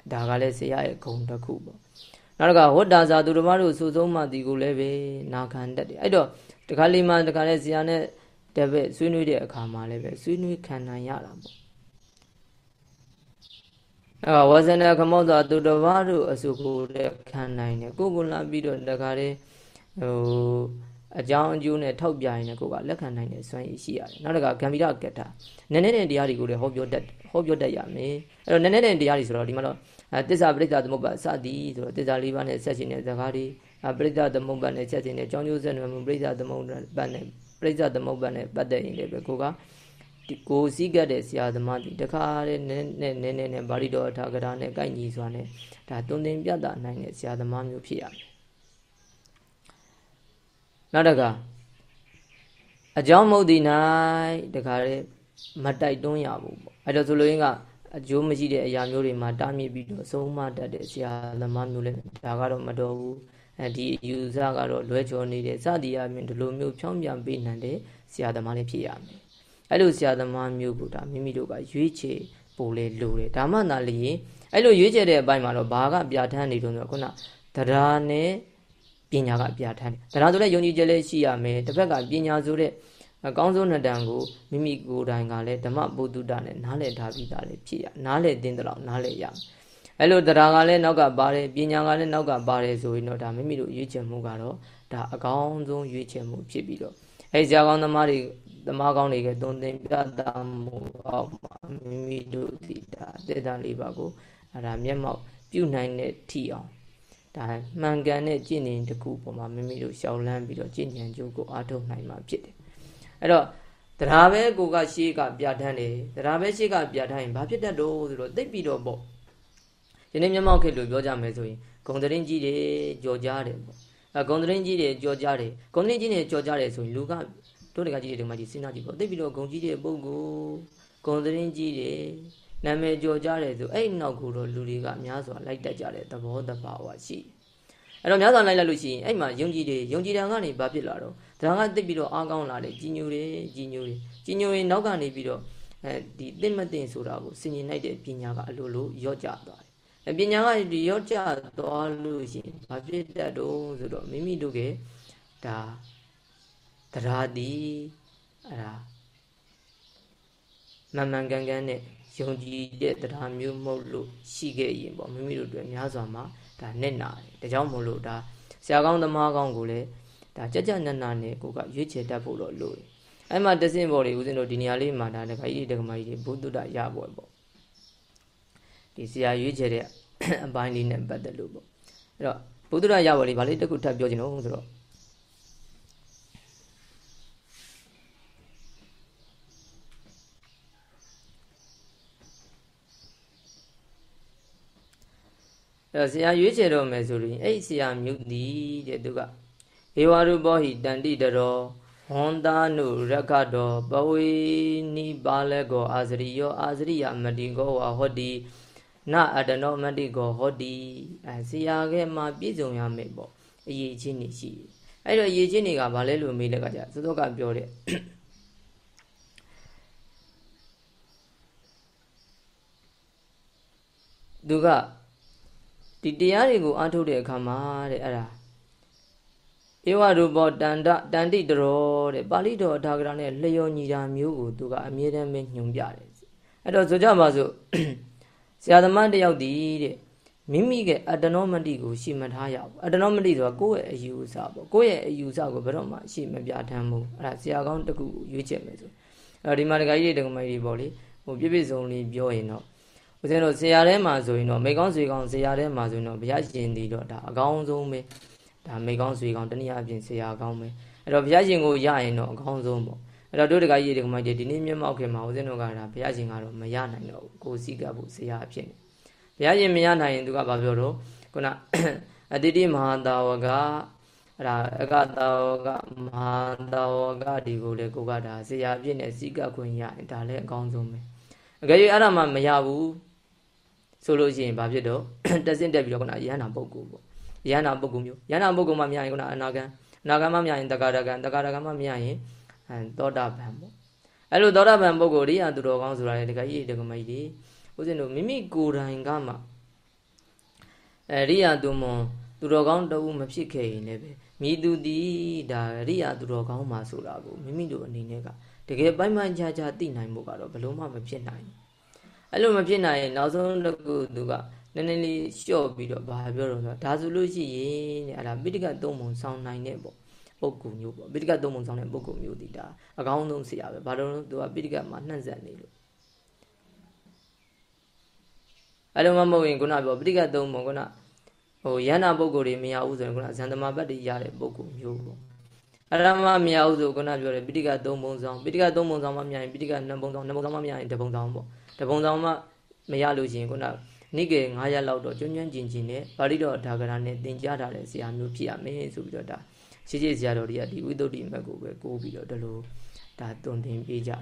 ။ဒါကလည်းဆရာရဲ့ဂုဏ်တစ်ခုပေါ့။နောက်တစ်ခါဝတ္တာဇာသူတော်မတို့စုဆုံးမှဒီကိုလည်းပဲနာခံတတ်တယ်။အဲ့တော့တခါလေးမှတခါလေးဆရာနဲ့တပည့်ဆွေးနွေးတဲ့အခါမှာလည်းပဲဆွေးနွေးခံနိုင်ရတာပေါ့။အဲဝဇနခမောဇာသူတော်မတို့အစုကိုလည်းခံနိုင်တယ်။ကိုကိုလာပြီးတော့တခါလေးဟို အကြောင်းအကျိုးနဲ့ထောက်ပြရင်လည်းကိုကလက်ခံနိုင်တဲ့စွမ်းရည်ရှိရတယ်နောက်တစ်ခါဂံဗီရကတ္တာနည်းနည်းတဲ့တရားတွေကိုလည်းဟောပြောတတ်ဟောပြောတတ်ရမယ်အဲ့တော့နည်းနည်းတဲ့တရားတွေဆိုတော့ဒီမှာတော့သစ္စာပရိစ္ဆာသမုပ္ပါစသည်ဆိုတော့သစ္စာလေးပါးနဲ့ဆက်ရှင်တဲ့ဇာကားတွေပရိစ္ဆာသမုပ္ပါနဲ့ဆက်ရှင်တဲ့ကြောင်းကျိုးဆက်နွယ်မှုပရိစ္ဆာသမုပ္ပါနဲ့ပရိစ္ဆာသမုပ္ပါနဲ့ပတ်သက်ရင်လည်းပဲကိုကဒီကိုစည်းကပ်တဲ့ဆရာသမားဒီတခါတဲ့နည်းနည်းနည်းနည်းနဲ့ဗာလိတော်အထာကရာနဲ့ကိုက်ညီစွာနဲ့ဒါတွင်တင်ပြတာနိုင်တဲ့ဆရာသမားမျိုးဖြစ်ရမယ် နောက်တကအကြောင်းမဟုတ်သည်၌တခါလေမတိုက်တွန်းရဘူးပေါ့အဲ့တော့ဆိုလိုရင်းကအကျိုးမရှိတဲ့အရာမျိုးတွေမှာတားမြစ်ပြီးတော့ဆုံးမတတ်တဲ့ဆရာသမားမျိုးလည်းဒါကတော့မတော်ဘူးအဲဒီယူဆကတော့လွဲချော်နေတဲ့စသည်အပြင်ဒီလိုမျိုးဖြောင်းပြန်ပေးနိုင်တဲ့ဆရာသမားလေးဖြစ်ရမယ်အဲ့လိုဆရာသမားမျိုးကိုဒါမိမိတို့ကရွေးချယ်ပို့လေလိုတယ်ဒါမှသာလျင်အဲ့လိုရွေးချယ်တဲ့အပိုင်းမှာတော့ဘာကပြဋ္ဌာန်းနေတုံးဆိုတော့ခုနတရားနဲ့ ပညာကပြဋ္ဌာန်းတယ်ဒါဆိုလည်းယုံကြည်ချက်လည်းရှိရမယ်တစ်ဖက်ကပညာဆိုတဲ့အကောင်းဆုံးနှစ်တန်ကိုမိမိကိုယ်တိုင်ကလည်းဓမ္မပုဒ္ဒတနဲ့နားလည်ထားပြီးသားလည်းဖြစ်ရနားလည်သင်တော့နားလည်ရအဲ့လိုတရားကလည်းနောက်ကပါတယ်ပညာကလည်းနောက်ကပါတယ်ဆိုရင်တော့ဒါမိမိတို့ရွေးချယ်မှုကတော့ဒါအကောင်းဆုံးရွေးချယ်မှုဖြစ်ပြီးတော့အဲဇာကောင်းသမားတွေသမားကောင်းတွေကသုံးသင်ပြတာမှုအောက်မှာမိမိတို့ဒီဒါတေတံလေးပါကိုအဲဒါမျက်မှောက်ပြုနိုင်တဲ့ထီအောင် ဒါမှန်ကန်တဲ့ကျင့်နေတခုပေါ်မှာမိမိတို့ရှောင်လန်းပြီးတော့ကျင့်ကြံကြိုးကိုအားထုတ်နိုင်မှာဖြစ်တယ်အဲ့တော့တရားပဲကိုကရှေးကပြဋ္ဌာန်းတယ်တရားပဲရှေးကပြဋ္ဌာန်းရင်ဘာဖြစ်တတ်တော့ဆိုတော့သိပ်ပြီးတော့ပေါ့ယနေ့မျက်မှောက်ခေတ်လို့ပြောကြမယ်ဆိုရင်ဂုံတရင်ကြီးတယ်ကြော်ကြတယ်ပေါ့အဲဂုံတရင်ကြီးတယ်ကြော်ကြတယ်ဂုံတရင်ကြီးတယ်ကြော်ကြတယ်ဆိုရင်လူကတို့တကကြီးတယ်ဒီမှာကြီးစဉ်းစားကြည့်ပေါ့သိပြီးတော့ဂုံကြီးတဲ့ပုံကိုဂုံတရင်ကြီးတယ် နာမည်ကြော်ကြတယ်ဆိုအဲ့နောက်ကိုတော့လူတွေကများစွာလိုက်တက်ကြတဲ့သဘောတဘာဝရှိအဲ့တော့များစွာလိုက်လိုက်လို့ရှိရင်အဲ့မှာယုံကြည်တယ်ယုံကြည်တယ်ကနေဘာဖြစ်လာတော့ဒါကသိပြီးတော့အားကောင်းလာတယ်ကြီးညိုတယ်ကြီးညိုတယ်ကြီးညိုရင်နောက်ကနေပြီးတော့အဲဒီသိမသိဆိုတာကိုစင်ញင်လိုက်တဲ့ပညာကအလိုလိုရော့ကျသွားတယ်ပညာကဒီရော့ကျသွားလို့ရှိရင်ဘာဖြစ်တတ်တော့ဆိုတော့မိမိတို့ကဒါတရားတိအဲ့ဒါမမှန်ကန်ကန်နဲ့ ယုံကြည်တဲ့တရားမျိုးမဟုတ်လို့ရှိခဲ့ရင်ပေါ့မိမိတို့တွေများစွာမှာဒါနဲ့နာတယ်ဒါကြောင့်မို့လို့ဒါဆရာကောင်းသမားကောင်းကိုလည်းဒါကြကြနနနဲ့ကိုကရွေးချယ်တတ်ဖို့တော့လိုတယ်အဲ့မှာတဆင့်ပေါ်တွေဦးဇင်းတို့ဒီနေရာလေးမှာဒါဒကာကြီးဒကာမကြီးတွေဘုဒ္ဓတရပွဲပေါ့ဒီဆရာရွေးချယ်တဲ့အပိုင်းလေးနဲ့ပတ်သက်လို့ပေါ့အဲ့တော့ဘုဒ္ဓတရပွဲလေးဗာလေးတစ်ခုထပ်ပြောချင်တော့ဆိုတော့ အဲဆရာရွေးချယ်တော့မယ်ဆိုရင်အဲ့ဆရာမြုပ်သည်တဲ့သူကဧဝရုပောဟိတန္တိတရောဟွန်တာနုရကတောပဝေနိပါလကောအာဇရိယောအာဇရိယမတိကောဝါဟောတိနအတနောမတိကောဟောတိအဲဆရာကမှပြည့်စုံရမယ်ပေါ့အရေးချင်းနေရှိတယ်အဲ့တော့အရေးချင်းတွေကဘာလဲလို့မေးတဲ့ကကြသုသောကပြောတဲ့သူက ဒီတရားတွေကိုအားထုတ်တဲ့အခါမှာတဲ့အဲ့ဒါဧဝရူပောတန္တတန္တိတရောတဲ့ပါဠိတော်အထာဂရနဲ့လျောညီတာမျိုးကိုသူကအမြဲတမ်းပဲညွှန်ပြတယ်အဲ့တော့ဆိုကြပါစို့ဆရာသမားတယောက်ဒီတဲ့မိမိကအတ္တနောမတိကိုရှေ့မထားရဘူးအတ္တနောမတိဆိုတာကိုယ့်ရဲ့အယူအဆပေါ့ကိုယ့်ရဲ့အယူအဆကိုဘယ်တော့မှရှေ့မပြထမ်းဘူးအဲ့ဒါဆရာကောင်းတကူရွေးချက်မယ်ဆိုအဲ့တော့ဒီမှာဒကာကြီးတွေဒကာမကြီးတွေပေါ့လေဟိုပြည့်ပြည့်စုံလေးပြောရင်တော့ ဦးဇင်းတို့ဆရာထဲမှာဆိုရင်တော့မိကောင်းဆွေကောင်းဆရာထဲမှာဆိုရင်တော့ဘုရားရှင်တည်တော့ဒါအကောင်းဆုံးပဲဒါမိကောင်းဆွေကောင်းတနည်းအားဖြင့်ဆရာကောင်းပဲအဲ့တော့ဘုရားရှင်ကိုရရင်တော့အကောင်းဆုံးပေါ့အဲ့တော့တို့တကကြီးဒီကမကြီးဒီနေ့မျက်မှောက်ခင်မှာဦးဇင်းတို့ကဒါဘုရားရှင်ကတော့မရနိုင်တော့ဘူးကိုစီကပ်ဖို့ဆရာအဖြစ်ဘုရားရှင်မရနိုင်ရင်သူကဘာပြောတော့ခုနအတိတိမဟာတာဝကအဲ့ဒါအကတာဝကမဟာတာဝကဒီကိုလေကိုကဒါဆရာအဖြစ်နဲ့စီကပ်ခွင့်ရရင်ဒါလည်းအကောင်းဆုံးပဲအကယ်၍အဲ့ဒါမှမရဘူး ဆိုလို့ရှိရင်ဘာဖြစ်တော့တက်စင့်တက်ပြီးတော့ခုနရဟန္တာပုဂ္ဂိုလ်ပေါ့ရဟန္တာပုဂ္ဂိုလ်မျိုးရဟန္တာပုဂ္ဂိုလ်မှမရရင်ခုနအနာဂံအနာဂံမှမရရင်တက္ကရာဂံတက္ကရာဂံမှမရရင်အဲသောတာပန်ပေါ့အဲ့လိုသောတာပန်ပုဂ္ဂိုလ်ရိယာသူတော်ကောင်းဆိုတာလေတကကြီးတကမကြီးတွေဦးဇင်းတို့မိမိကိုယ်တိုင်ကမှအဲရိယာသူမွန်သူတော်ကောင်းတဦးမဖြစ်ခဲ့ရင်လည်းပဲမိသူတီဒါရိယာသူတော်ကောင်းမှာဆိုတာကိုမိမိတို့အနေနဲ့ကတကယ်ပိုင်ပိုင်ခြားခြားသိနိုင်ဖို့ကတော့ဘယ်လို့မှမဖြစ်နိုင်ဘူး အဲ့လိုမဖြစ်နိုင်ရင်နောက်ဆုံးတစ်ခုသူကနည်းနည်းလေးလျှော့ပြီးတော့ဘာပြောတော့ဆိုဒါဆိုလို့ရှိရင်တဲ့အဲ့ဒါပိဋကသုံးပုံဆောင်းနိုင်တဲ့ပေါ့ပုဂ္ဂိုလ်မျိုးပေါ့ပိဋကသုံးပုံဆောင်းတဲ့ပုဂ္ဂိုလ်မျိုးဒီဒါအကောင်းဆုံးဆရာပဲဘာလို့လဲသူကပိဋကမှာနှံ့ဆက်နေလို့အဲ့လိုမှမဟုတ်ရင်ခုနပြောပိဋကသုံးပုံခုနဟိုယန္နာပုဂ္ဂိုလ်တွေမရဘူးဆိုရင်ခုနဇန်သမဘတ်တွေရတဲ့ပုဂ္ဂိုလ်မျိုးပေါ့အဲ့ဒါမှမရဘူးဆိုခုနပြောတယ်ပိဋကသုံးပုံဆောင်ပိဋကသုံးပုံဆောင်မှမရရင်ပိဋကနှစ်ပုံဆောင်နှစ်ပုံဆောင်မှမရရင်တစ်ပုံဆောင်ပေါ့ တပုံဆောင်မှမရလို့ရှိရင်ခုနနိကေ9ရက်လောက်တော့ကျွမ်းကျွမ်းကျင်ကျင်နဲ့ပါဠိတော်ဒါဂရနဲ့သင်ကြားထားတဲ့ဆရာမျိုးဖြစ်ရမယ်ဆိုပြီးတော့ဒါရှိရှိဆရာတော်တွေကဒီဝိသုဒ္ဓိမတ်ကိုပဲကိုးပြီးတော့ဒီလိုဒါတွင်တင်ပေးကြတယ်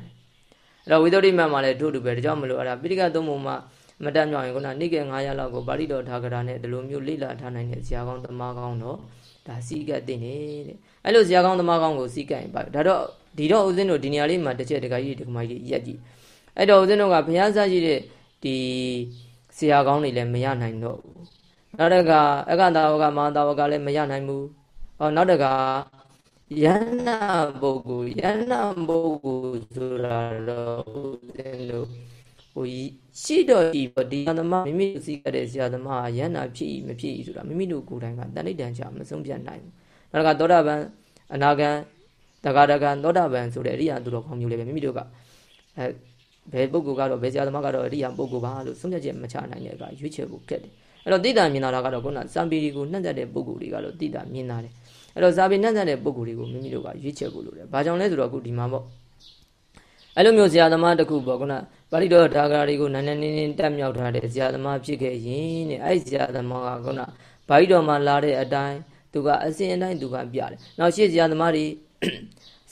အဲ့တော့ဝိသုဒ္ဓိမတ်မှာလည်းထို့တူပဲဒါကြောင့်မလို့အဲ့ဒါပိဋကသုံးပုံမှာမတတ်မြောက်ရင်ခုနနိကေ9ရက်လောက်ကိုပါဠိတော်ဒါဂရနဲ့ဒီလိုမျိုးလေ့လာထားနိုင်တဲ့ဆရာကောင်းသမားကောင်းတော့ဒါစီကတ်တင်နေတဲ့အဲ့လိုဆရာကောင်းသမားကောင်းကိုစီကတ်ရင်ပါဒါတော့ဒီတော့ဦးဇင်းတို့ဒီနေရာလေးမှာတစ်ချက်တခါကြီးဒီကမကြီးရက်ကြည့် အဲ့တော့ဦးဇင်းတို့ကဘုရားစားရှိတဲ့ဒီဆရာကောင်းတွေလည်းမရနိုင်တော့ဘူးနောက်တကအကတာဝကမဟာတာဝကလည်းမရနိုင်ဘူးဟောနောက်တကယန္နာပုဂ္ဂိုလ်ယန္နာပုဂ္ဂိုလ်ဆိုတာတော့ဦးဇင်းတို့ဟိုရှိတော့ဒီပဒီသမားမိမိစီကတဲ့ဆရာသမားယန္နာဖြစ်မဖြစ်ဆိုတာမိမိတို့ကိုယ်တိုင်ကတဏိတန်ချမဆုံးပြတ်နိုင်ဘူးနောက်ကသောတာပန်အနာဂံတဂါတဂံသောတာပန်ဆိုတဲ့အရိယာသူတော်ကောင်းမျိုးလေးပဲမိမိတို့ကအဲ ဘယ်ပုဂ္ဂိုလ်ကတော့ဘယ်ဆရာသမားကတော့အရိယာပုဂ္ဂိုလ်ပါလို့ဆုံးဖြတ်ချက်မချနိုင်တဲ့အခါရွေးချယ်ဖို့ခက်တယ်အဲ့တော့တိတာမြင်လာတာကတော့ခုနစံပီကိုနှံ့သက်တဲ့ပုဂ္ဂိုလ်တွေကတော့တိတာမြင်လာတယ်အဲ့တော့ဇာပီနှံ့သက်တဲ့ပုဂ္ဂိုလ်တွေကိုမိမိတို့ကရွေးချယ်ဖို့လိုတယ်ဘာကြောင့်လဲဆိုတော့အခုဒီမှာပေါ့အဲ့လိုမျိုးဆရာသမားတစ်ခုပေါ့ခုနပါဠိတော်ဒါဂရာတွေကိုနန်းနန်းနင်းနင်းတက်မြောက်ထားတဲ့ဆရာသမားဖြစ်ခဲ့ရင်တဲ့အဲ့ဆရာသမားကခုနဘာကြီးတော်မှာလာတဲ့အတိုင်းသူကအစဉ်အတိုင်းသူကပြတယ်နောက်ရှေ့ဆရာသမားတွေ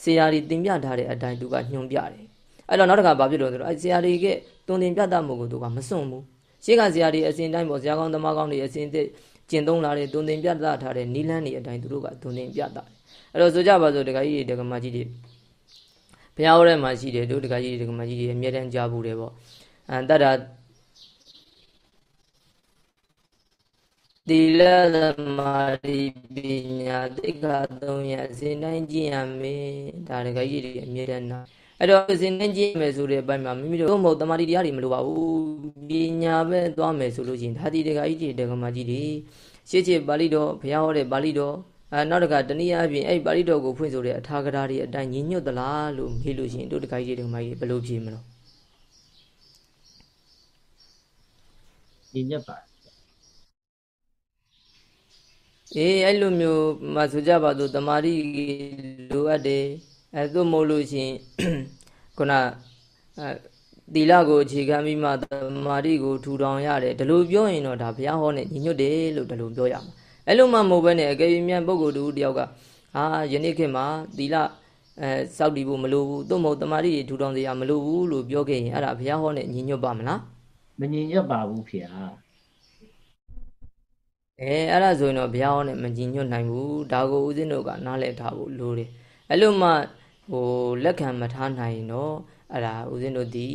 ဆရာတွေတင်ပြထားတဲ့အတိုင်းသူကညွှန်ပြတယ် အဲ့တော့နောက်တစ်ခါဘာဖြစ်လို့ဆိုတော့အဲ့ဆရာတွေကတုံတင်ပြတတ်မှုကိုသူကမစွန့်ဘူးရှေ့ကဆရာတွေအစဉ်တိုင်းပေါ့ဆရာကောင်းသမားကောင်းတွေအစဉ်သစ်ကျင့်သုံးလာတဲ့တုံတင်ပြတတ်ထားတဲ့နီလန်းတွေအတိုင်းသူတို့ကတုံတင်ပြတတ်တယ်အဲ့တော့ဆိုကြပါစို့ဒကာကြီးတွေဒကာမကြီးတွေဘုရားဟောထဲမှာရှိတယ်တို့ဒကာကြီးတွေဒကာမကြီးတွေအမြဲတမ်းကြားဘူးတယ်ပေါ့အဲတတ္တာသီလသမာဓိပညာသိက္ခာသုံးရအစဉ်တိုင်းကျင့်ရမယ်ဒါဒကာကြီးတွေအမြဲတမ်းနာ အဲ့တော့အစဉ်တိုင်းကျင့်မယ်ဆိုတဲ့အပိုင်းမှာမိမိတို့ဘုံဘုံတမာတိတရားတွေမလိုပါဘူးပညာပဲသွားမယ်ဆိုလို့ရှိရင်ဒါဒီဒကာကြီးတွေဒကာမကြီးတွေရှေ့ချေပါဠိတော်ဘုရားဟောတဲ့ပါဠိတော်အဲနောက်တကတနည်းအားဖြင့်အဲ့ပါဠိတော်ကိုဖွင့်ဆိုတဲ့အထာဂရာတွေအတိုင်းညီညွတ်သလားလို့မေးလို့ရှိရင်တို့ဒကာကြီးတွေဒကာမကြီးဘယ်လိုဖြေမလို့ညီညွတ်ပါအေးအဲ့လိုမျိုးမဆိုကြပါစို့တမာရီလိုအပ်တယ် အဲသို့မဟုတ်လို့ရှင်ခုနအဲသီလကိုအခြေခံပြီးမှတမာရီကိုထူထောင်ရတယ်ဒီလိုပြောရင်တော့ဒါဘုရားဟောနဲ့ညီညွတ်တယ်လို့ဒီလိုပြောရမှာအဲ့လိုမှမဟုတ်ဘဲနဲ့အကယ်၍မြန်ပုဂ္ဂိုလ်တူတယောက်ကဟာယနေ့ခေတ်မှာသီလအဲစောက်တည်ဖို့မလိုဘူးသို့မဟုတ်တမာရီထူထောင်စရာမလိုဘူးလို့ပြောခဲ့ရင်အဲ့ဒါဘုရားဟောနဲ့ညီညွတ်ပါမလားမညီညွတ်ပါဘူးဖေဟာအဲအဲ့ဒါဆိုရင်တော့ဘုရားဟောနဲ့မကြည်ညွတ်နိုင်ဘူးဒါကိုဦးဇင်းတို့ကနားလည်ထားဖို့လိုတယ်အဲ့လိုမှ ဟိုလက်ခံမထားနိုင်တော့အဲ့ဒါဦးဇင်းတို့ဒီ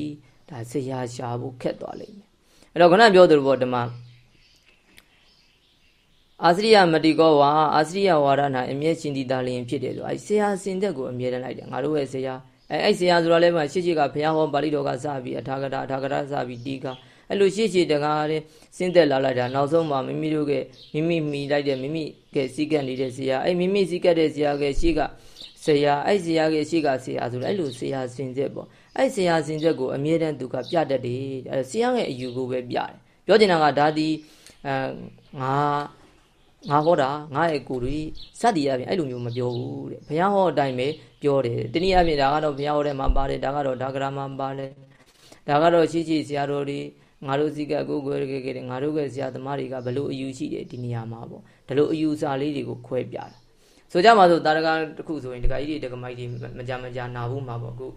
ဒါဆရာရှာဖို့ခက်သွားလိမ့်မယ်အဲ့တော့ခုနပြောသလိုပေါ့ဓမ္မအာစရိယမတိကောဝါအာစရိယဝါဒနာအမြဲရှင်တည်တာလျင်ဖြစ်တယ်ဆိုအဲ့ဆရာစင်သက်ကိုအမြဲတမ်းလိုက်တယ်ငါတို့ရဲ့ဆရာအဲ့အဲ့ဆရာဆိုတာလည်းမှရှေ့ရှေ့ကဘုရားဟောပါဠိတော်ကစပြီးအထာဂရအထာဂရစပြီးတီးကအဲ့လိုရှေ့ရှေ့တကားတဲ့စင်းသက်လာလိုက်တာနောက်ဆုံးမှာမိမိတို့ကမိမိမိလိုက်တဲ့မိမိကစီးကပ်နေတဲ့ဆရာအဲ့မိမိစီးကပ်တဲ့ဆရာကရှေ့က ဆရာအဲ့ဆရာကရှေ့ကဆရာဆိုတော့အဲ့လိုဆရာစင်သက်ပေါ့အဲ့ဆရာစင်သက်ကိုအမြဲတမ်းသူကပြတတ်တယ်အဲ့ဆရာရဲ့အယူကိုပဲပြတယ်ပြောချင်တာကဒါဒီအဲငါငါဟောတာငါရဲ့ကိုယ်တွေစသည်အပြင်အဲ့လိုမျိုးမပြောဘူးတဲ့ဘုရားဟောအတိုင်းပဲပြောတယ်တနည်းအားဖြင့်ဒါကတော့ဘုရားဟောတဲ့မှာပါတယ်ဒါကတော့ဒါဂရမှာပါတယ်ဒါကတော့ရှိရှိဆရာတော်တွေငါတို့စီကကိုကိုရခဲ့ခဲ့ငါတို့ကဆရာသမားတွေကဘလို့အယူရှိတယ်ဒီနေရာမှာပေါ့ဒါလို့အယူစာလေးတွေကိုခွဲပြတာ ဆိုကြမှာဆိုတာရကတစ်ခုဆိုရင်ဒကာကြီးတွေဒကာမိုက်တွေမကြမကြနာဘူးမှာပေါ့အခု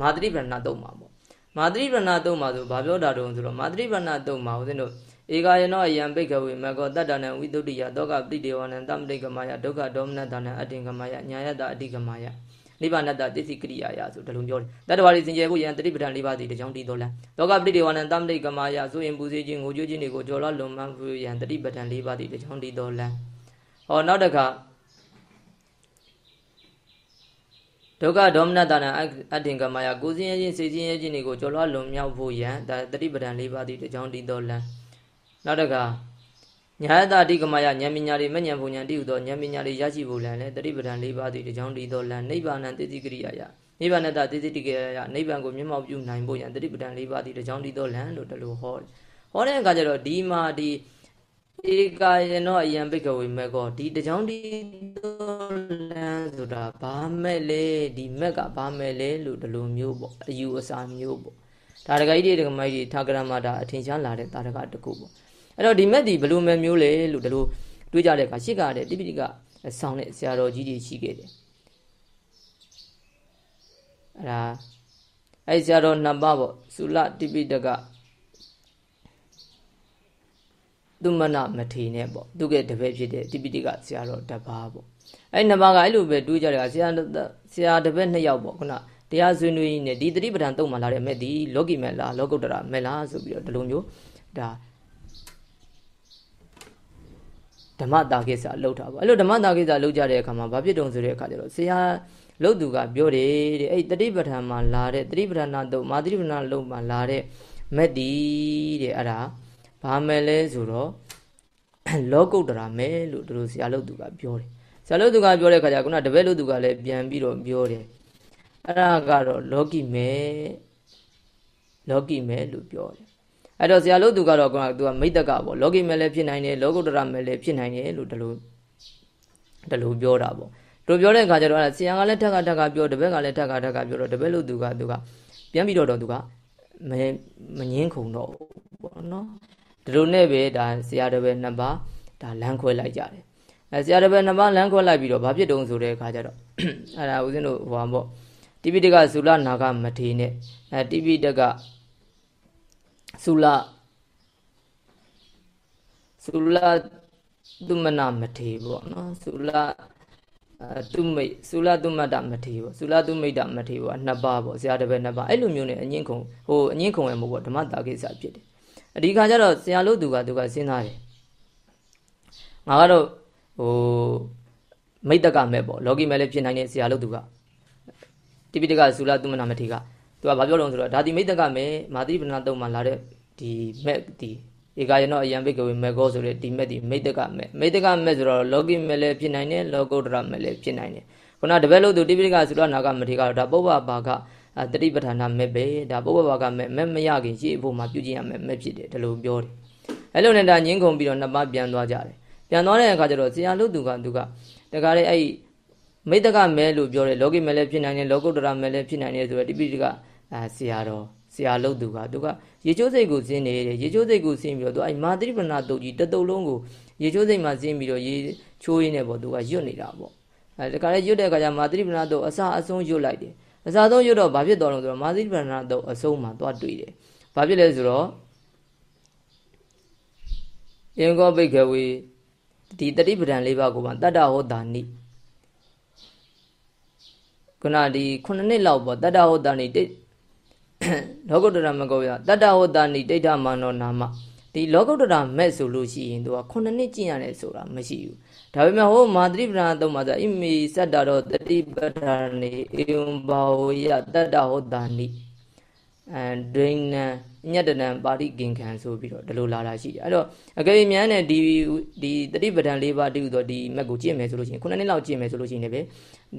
မာသရိပဏတုံမှာပေါ့မာသရိပဏတုံမှာဆိုဘာပြောတာတုံးဆိုတော့မာသရိပဏတုံမှာဦးဇင်းတို့ဧကယနောအယံပိကဝေမကောတတ္တနံဝိတုဒ္ဓိယတောကပိတေဝနံတမ္ပတိကမယဒုက္ခဒေါမနတနံအတင်ကမယညာယတအတိကမယနိဗ္ဗာန်တတိသိကရိယာယဆိုဒါလိုပြောတယ်တတ္တဝါတွေစင်ကြယ်ဖို့ယံတတိပဋ္ဌာန်၄ပါးစီတကြောင်းတည်တော်လံလောကပဋိဒေဝနံတမ္ပတိကမာယဆိုရင်ပူစေခြင်းငိုကြွခြင်းတွေကိုကြော်လွှတ်လွန်မှန်းဖို့ယံတတိပဋ္ဌာန်၄ပါးစီတကြောင်းတည်တော်လံဟောနောက်တစ်ခါ ဒုက္ခဒေါမနတနာအတ္တင်ကမာယကိုစင်းရဲ့ခြင်းစိတ်စင်းရဲ့ခြင်းတွေကိုကြော်လွှတ်လွန်မြောက်ဖို့ယံဒါတတိပဋ္ဌာန်၄ပါးစီတကြောင်းတည်တော်လံနောက်တစ်ခါညာတတိကမယဉာဏ်ပညာတွေမဉဏ်ဘုံဉာဏ်တိဟုသောဉာဏ်ပညာတွေရရှိဖို့လံလဲတတိပဒံ၄ပါးသည်တကြောင်တည်သောလံနိဗ္ဗာန်တိတိကရိယာယနိဗ္ဗာန်တတိတိကရိယာယနိဗ္ဗာန်ကိုမျက်မှောက်ပြုနိုင်ဖို့ယံတတိပဒံ၄ပါးသည်တကြောင်တည်သောလံလို့တလို့ဟောတယ်ဟောတဲ့အခါကျတော့ဒီမှာဒီဧကာယနောအယံဘိကဝေမေကောဒီတကြောင်တ ည်သောလံဆိုတာဘာမဲ့လဲဒီမက်ကဘာမဲ့လဲလို့တလို့မျိုးပေါ့အယူအဆမျိုးပေါ့ဒါတကကြီးတွေတကမိုက်တွေထာဂရမတာအထင်ရှားလာတဲ့တာတကတကုပေါ့အဲ့တော့ဒီမက်ဒီဘယ်လိုမဲ့မျိုးလဲလို့ဒီလိုတွေးကြတဲ့အခါရှစ်ကတဲ့တိပိဋကဆောင်းတဲ့ဆရာတော်ကြီးတွေရှိခဲ့တယ်အဲ့ဒါအဲ့ဆရာတော်နှစ်ပါးပေါ့သုလတိပိဋကသူမနမထေနဲ့ပေါ့သူကတပည့်ဖြစ်တဲ့တိပိဋကဆရာတော်တပါးပေါ့ အဲ့နှစ်ပါးကအဲ့လိုပဲတွေးကြတယ်ကဆရာဆရာတပည့်နှစ်ယောက်ပေါ့ခုနတရားဆွေးနွေးရင်းနဲ့ဒီတတိပဒံတုံမှလာတဲ့မဲ့ဒီလောကီမဲ့လားလောကုတ္တရာမဲ့လားဆိုပြီးတော့ဒီလိုမျိုးဒါဓမ္မတာကိစ္စလှုပ်တာပေါ့အဲ့လိုဓမ္မတာကိစ္စလှုပ်ကြတဲ့အခါမှာဘာဖြစ်တုံဆိုတဲ့အခါကျတော့ဆရာလှုပ်သူကပြောတယ်တဲ့အဲ့တတိပဋ္ဌာန်မှာလာတဲ့တတိပဋ္ဌာန်တော့မာတိပဋ္ဌာန်လုံးမှာလာတဲ့မက်တီတဲ့အဲ့ဒါဘာမဲ့လဲဆိုတော့လောကုတ္တရာမဲလို့တို့ဆရာလှုပ်သူကပြောတယ် ဆရာလှုပ်သူကပြောတဲ့အခါကျခုနတပည့်လှုပ်သူကလည်းပြန်ပြီးတော့ပြောတယ်အဲ့ဒါကတော့လောကီမဲလောကီမဲလို့ပြောတယ်အဲ့တော့ဆရာလို့သူကတော့ကသူကမိတ်တကပေါ့လောကီမဲ့လည်းဖြစ်နိုင်တယ်လောကုတ္တရမဲ့လည်းဖြစ်နိုင်တယ်လို့ဒီလိုဒီလိုပြောတာပေါ့တို့ပြောတဲ့အခါကျတော့ဆရာကလည်းထက်ကထက်ကပြောတပည့်ကလည်းထက်ကထက်ကပြောတော့တပည့်လို့သူကသူကပြန်ပြီးတော့တော့သူကမမငင်းခုံတော့ပေါ့နော်ဒီလိုနဲ့ပဲဒါဆရာတပည့်နှစ်ပါးဒါလမ်းခွဲလိုက်ကြတယ် အဲဆရာတစ်ပည့်နှစ်ပါးလမ်းခွဲလိုက်ပြီးတော့ဘာဖြစ်တုံးဆိုတဲ့အခါကျတော့အဲ့ဒါဦးဇင်းတို့ဟိုပါပေါ့တိပိတကဇူလနာဂမထေနဲ့အဲတိပိတကဇူလဇူလသုမနာမထေပေါ့နော်ဇူလတုမိတ်သုလတုမတမထေပေါ့သုလတုမိတ်တမထေပေါ့နှစ်ပါးပေါ့ဆရာတစ်ပည့်နှစ်ပါးအဲ့လိုမျိုးနဲ့အငင်းခုံဟိုအငင်းခုံရမို့ပေါ့ဓမ္မတာကိစ္စဖြစ်တယ်အဒီခါကျတော့ဆရာလို့သူကသူကစဉ်းစားတယ်ငါကတော့ ဟိုမိတ်တကမဲ့ပေါ့လောကီမဲ့လည်းဖြစ်နိုင်တဲ့ဆရာလို့သူကတိပိတကသုလတုမနာမထေကသူကဘာပြောလို့ဆိုတော့ဒါတိမိတ်တကမဲ့မာတိပဏတုံမှာလာတဲ့ဒီမဲ့ဒီဧကယနောအယံဘိကဝေမေကောဆိုတဲ့ဒီမဲ့ဒီမိတ်တကမဲ့မိတ်တကမဲ့ဆိုတော့လောကီမဲ့လည်းဖြစ်နိုင်တယ်လောကုတ္တရမဲ့လည်းဖြစ်နိုင်တယ်ခုနတပည့်လို့သူတိပိဋကသုရနာကမထေကတော့ဒါပုဗ္ဗဘာကတတိပဋ္ဌာနာမဲ့ပဲဒါပုဗ္ဗဘာကမဲ့မဲ့မရခင်ရှေ့အဖို့မှာပြုကျင့်ရမယ်မဲ့ဖြစ်တယ်ဒီလိုပြောတယ်အဲ့လိုနဲ့ဒါငင်းခုန်ပြီးတော့နှစ်ပါးပြန်သွားကြတယ် ပြန်သွားတဲ့အခါကျတော့ဆရာလို့သူကသူကတကားလေအဲ့မိတ်တကမဲ့လို့ပြောတယ်လောကီမဲ့လည်းဖြစ်နိုင်တယ်လောကုတ္တရမဲ့လည်းဖြစ်နိုင်တယ်ဆိုတော့တိပိဋကအာဆရာတော်ဆရာလို့သူကသူကရေချိုးစိတ်ကိုဇင်းနေတယ်ရေချိုးစိတ်ကိုဇင်းပြီးတော့သူအဲ့မာတိပဏတုတ်ကြီးတတုတ်လုံးကိုရေချိုးစိတ်မှာဇင်းပြီးတော့ရေချိုးရင်းနဲ့ပေါ့သူကရွတ်နေတာပေါ့အဲတခါလေရွတ်တဲ့အခါကျမာတိပဏတုတ်အစာအဆုံးရွတ်လိုက်တယ်အစာဆုံးရွတ်တော့ဘာဖြစ်တော်လဲဆိုတော့မာတိပဏတုတ်အဆုံးမှာသွားတွေ့တယ်ဘာဖြစ်လဲဆိုတော့ယင်္ဂောဘိကဝေ ဒီတတိပဒံ၄ပါးကိုမှတတ္တဟောတာနိခုနဒီခုနှစ်နှစ်လောက်ပေါ့တတ္တဟောတာနိလောကုတ္တရာမကောရတတ္တဟောတာနိဒိဋ္ဌမာနောနာမဒီလောကုတ္တရာမဲ့ဆိုလို့ရှိရင်သူကခုနှစ်နှစ်ကျင့်ရတယ်ဆိုတာမရှိဘူးဒါပေမဲ့ဟိုမာတိပ္ပဏတုံးမှာဆိုအိမေစတ္တရောတတိပဋ္ဌာနေဧဝံဘာဝယတတ္တဟောတာနိ အဲဒိဏံညတနံပါရိကင်ခံဆိုပြီးတော့ဒီလိုလာတာရှိတယ်အဲ့တော့အကယ်၍မြန်နဲ့ဒီဒီတတိပဋ္ဌာန်၄ပါးတူတော့ဒီမက်ကိုကျင့်မယ်ဆိုလို့ရှိရင်ခုနှစ်နှစ်လောက်ကျင့်မယ်ဆိုလို့ရှိရင်လည်း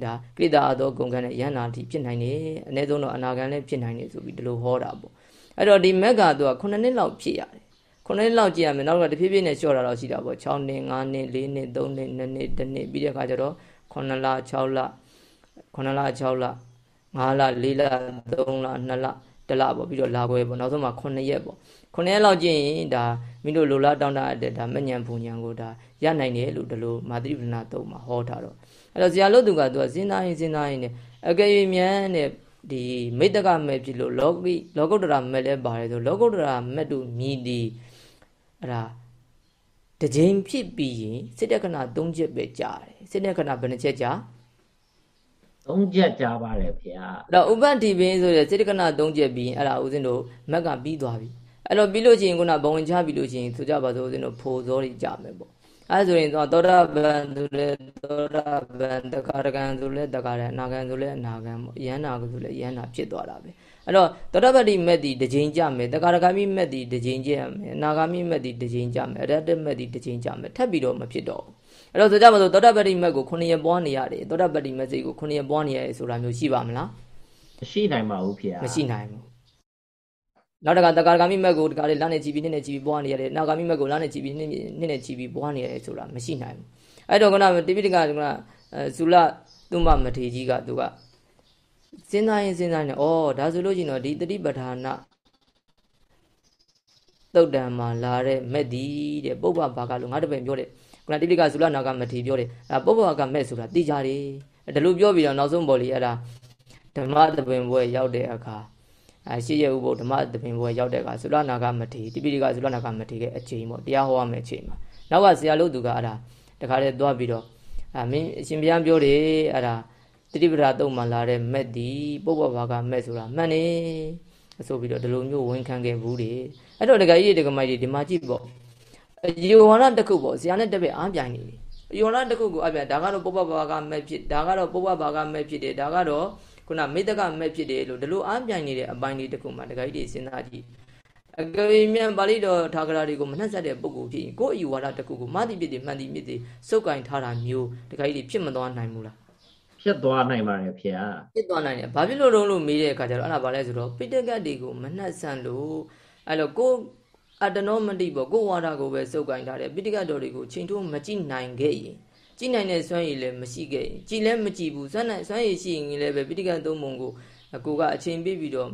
ဒါကိတ္တာအသောဂုံကံနဲ့ယန္နာတိဖြစ်နိုင်တယ်အ ਨੇ ဆုံးတော့အနာဂံလည်းဖြစ်နိုင်တယ်ဆိုပြီးဒီလိုဟောတာပေါ့အဲ့တော့ဒီမက်ကသူကခုနှစ်နှစ်လောက်ဖြစ်ရတယ်ခုနှစ်နှစ်လောက်ကျင့်ရမယ်နောက်ကတဖြည်းဖြည်းနဲ့လျှော့တာတော့ရှိတာပေါ့6နှစ်5နှစ်4နှစ်3နှစ်2နှစ်1နှစ်ပြီးတဲ့အခါကျတော့9လ6လ9လ6လ5လ4လ3လ2လ တလပေါ့ပြီးတော့လာခွဲပေါ့နောက်ဆုံးမှာ9ရက်ပေါ့9ရက်လောက်ကျင့်ရင်ဒါမိတို့လိုလားတောင်းတတဲ့ဒါမညံဖုန်ညံကိုဒါရနိုင်တယ်လို့ဒီလိုမာတိပဏာတုံးမှာဟောထားတော့အဲ့တော့ဇာလို့သူကသူကစဉ်းစားရင်စဉ်းစားရင်နဲ့အကယ်၍မြန်နဲ့ဒီမိတ္တကမဲ့ဖြစ်လို့လောကီလောကုတ္တရာမဲ့လဲပါတယ်ဆိုလောကုတ္တရာမဲ့တို့မြည်ဒီအဲ့ဒါတကြိမ်ဖြစ်ပြီးရင်စိတ္တခဏ၃ချက်ပဲကြာတယ်စိတ္တခဏဘယ်နှချက်ကြာ သုံးချက်ကြားပါတယ်ဗျာအဲ့တော့ဥပ္ပတိပင်ဆိုရစေတကနာသုံးချက်ပြီးအဲ့ဒါဦးဇင်းတို့မက်ကပြီးသွားပြီအဲ့တော့ပြီးလို့ရှိရင်ခုနဘဝင်ချပြီးလို့ရှိရင်ဆိုကြပါစို့ဦးဇင်းတို့ဖိုဇောတွေကြမယ်ပေါ့အဲ့ဆိုရင်သောတာပန်ဆိုလဲသောတာပန်တခါတကံဆိုလဲတခါတအနာကံဆိုလဲအနာကံပေါ့ယန္နာကဆိုလဲယန္နာဖြစ်သွားတာပဲအဲ့တော့သောတာပတိမက်တီတစ်ချိန်ကြမယ်တခါတကံမိမက်တီတစ်ချိန်ကြမယ်အနာဂါမိမက်တီတစ်ချိန်ကြမယ်အရတ္တမက်တီတစ်ချိန်ကြမယ်ထပ်ပြီးတော့မဖြစ်တော့ဘူး အဲ့တော့ဆိုကြပါစို့သောတာပတိမက်ကို9ရက်ပွားနေရတယ်သောတာပတိမက်စိတ်ကို9ရက်ပွားနေရတယ်ဆိုတာမျိုးရှိပါမလားမရှိနိုင်ပါဘူးဖေ။မရှိနိုင်ဘူး။နောက်တကတကာဂာမိမက်ကိုတကာလေးလမ်းနဲ့ကြည့်ပြီးနှစ်နဲ့ကြည့်ပြီးပွားနေရတယ်။နောက်ဂာမိမက်ကိုလမ်းနဲ့ကြည့်ပြီးနှစ်နှစ်နဲ့ကြည့်ပြီးပွားနေရတယ်ဆိုတာမရှိနိုင်ဘူး။အဲ့တော့ကနတိပိဋကကနဇူလသူမမထေကြီးကသူကစဉ်းစားရင်စဉ်းစားနေဩဒါဆိုလို့ရှိရင်တော့ဒီတတိပဋ္ဌာနာသုတ်တံမှာလာတဲ့မက်ဒီတဲ့ပုပ္ပဘာကလို့ငါတပည့်ပြောတယ် ခုနတိပိကဇူလနာကမထေပြောတယ်အဲပုပ္ပဘာကမက်ဆိုတာသိကြတယ်ဒါလို့ပြောပြီးတော့နောက်ဆုံးပေါ်လီအဲ့ဒါဓမ္မသဘင်ဘွယ်ရောက်တဲ့အခါအဲရှိရဥပုဓမ္မသဘင်ဘွယ်ရောက်တဲ့အခါဇူလနာကမထေတိပိကဇူလနာကမထေရဲ့အချိန်ပေါ့တရားဟောရမယ့်အချိန်မှာနောက်ကဆရာလို့သူကအဲ့ဒါတခါတည်းသွားပြီးတော့အမင်းအရှင်ဘုရားပြောတယ်အဲ့ဒါတိတိပဒတုံမှလာတဲ့မက်ဒီပုပ္ပဘာကမက်ဆိုတာမှန်နေဆိုပြီးတော့ဒီလိုမျိုးဝန်ခံခဲ့ဘူးတွေအဲ့တော့ဒကာကြီးတွေဒကာမကြီးတွေဒီမှာကြည့်ပေါ့ ယောဟန်တစ်ခုပေါ့ဇာနဲ့တက်ပဲအားပြိုင်နေတယ်ယောဟန်တစ်ခုကိုအပြိုင်ဒါကတော့ပုပ္ပဘာကမက်ဖြစ်ဒါကတော့ပုပ္ပဘာကမက်ဖြစ်တယ်ဒါကတော့ခုနမိတ္တကမက်ဖြစ်တယ်လို့ဒီလိုအားပြိုင်နေတဲ့အပိုင်းလေးတစ်ခုမှာဒကာကြီးတွေစဉ်းစားကြည့်အကယ်၍ပါဠိတော်ထာဂရတွေကိုမနှက်ဆက်တဲ့ပုဂ္ဂိုလ်ဖြစ်ရင်ကိုယ့်အယူဝါဒတစ်ခုကိုမတိပြစ်တွေမှန်တိမြစ်တွေစုပ်ကင်ထားတာမျိုးဒကာကြီးတွေဖြစ်မသွားနိုင်ဘူးလားဖြစ်သွားနိုင်ပါတယ်ဖေဟာဖြစ်သွားနိုင်တယ်ဘာဖြစ်လို့တုံးလို့မေးတဲ့အခါကျတော့အဲ့ဒါဘာလဲဆိုတော့ပိဋကတ်တွေကိုမနှက်ဆန်လို့အဲ့လိုကို အတနောမတိပေါ့ကိုဝါဒကိုပဲစုပ်ကင်ထားတယ်ပိဋကတ်တော်တွေကိုချိန်ထိုးမကြည့်နိုင်ခဲ့ရင်ကြည့်နိုင်တဲ့စွမ်းရည်လည်းမရှိခဲ့ရင်ကြည်လည်းမကြည့်ဘူးစွမ်းနိုင်စွမ်းရည်ရှိရင်လည်းပဲပိဋကတ်သုံးပုံကိုအကိုကအချိန်ပြပြီးတော့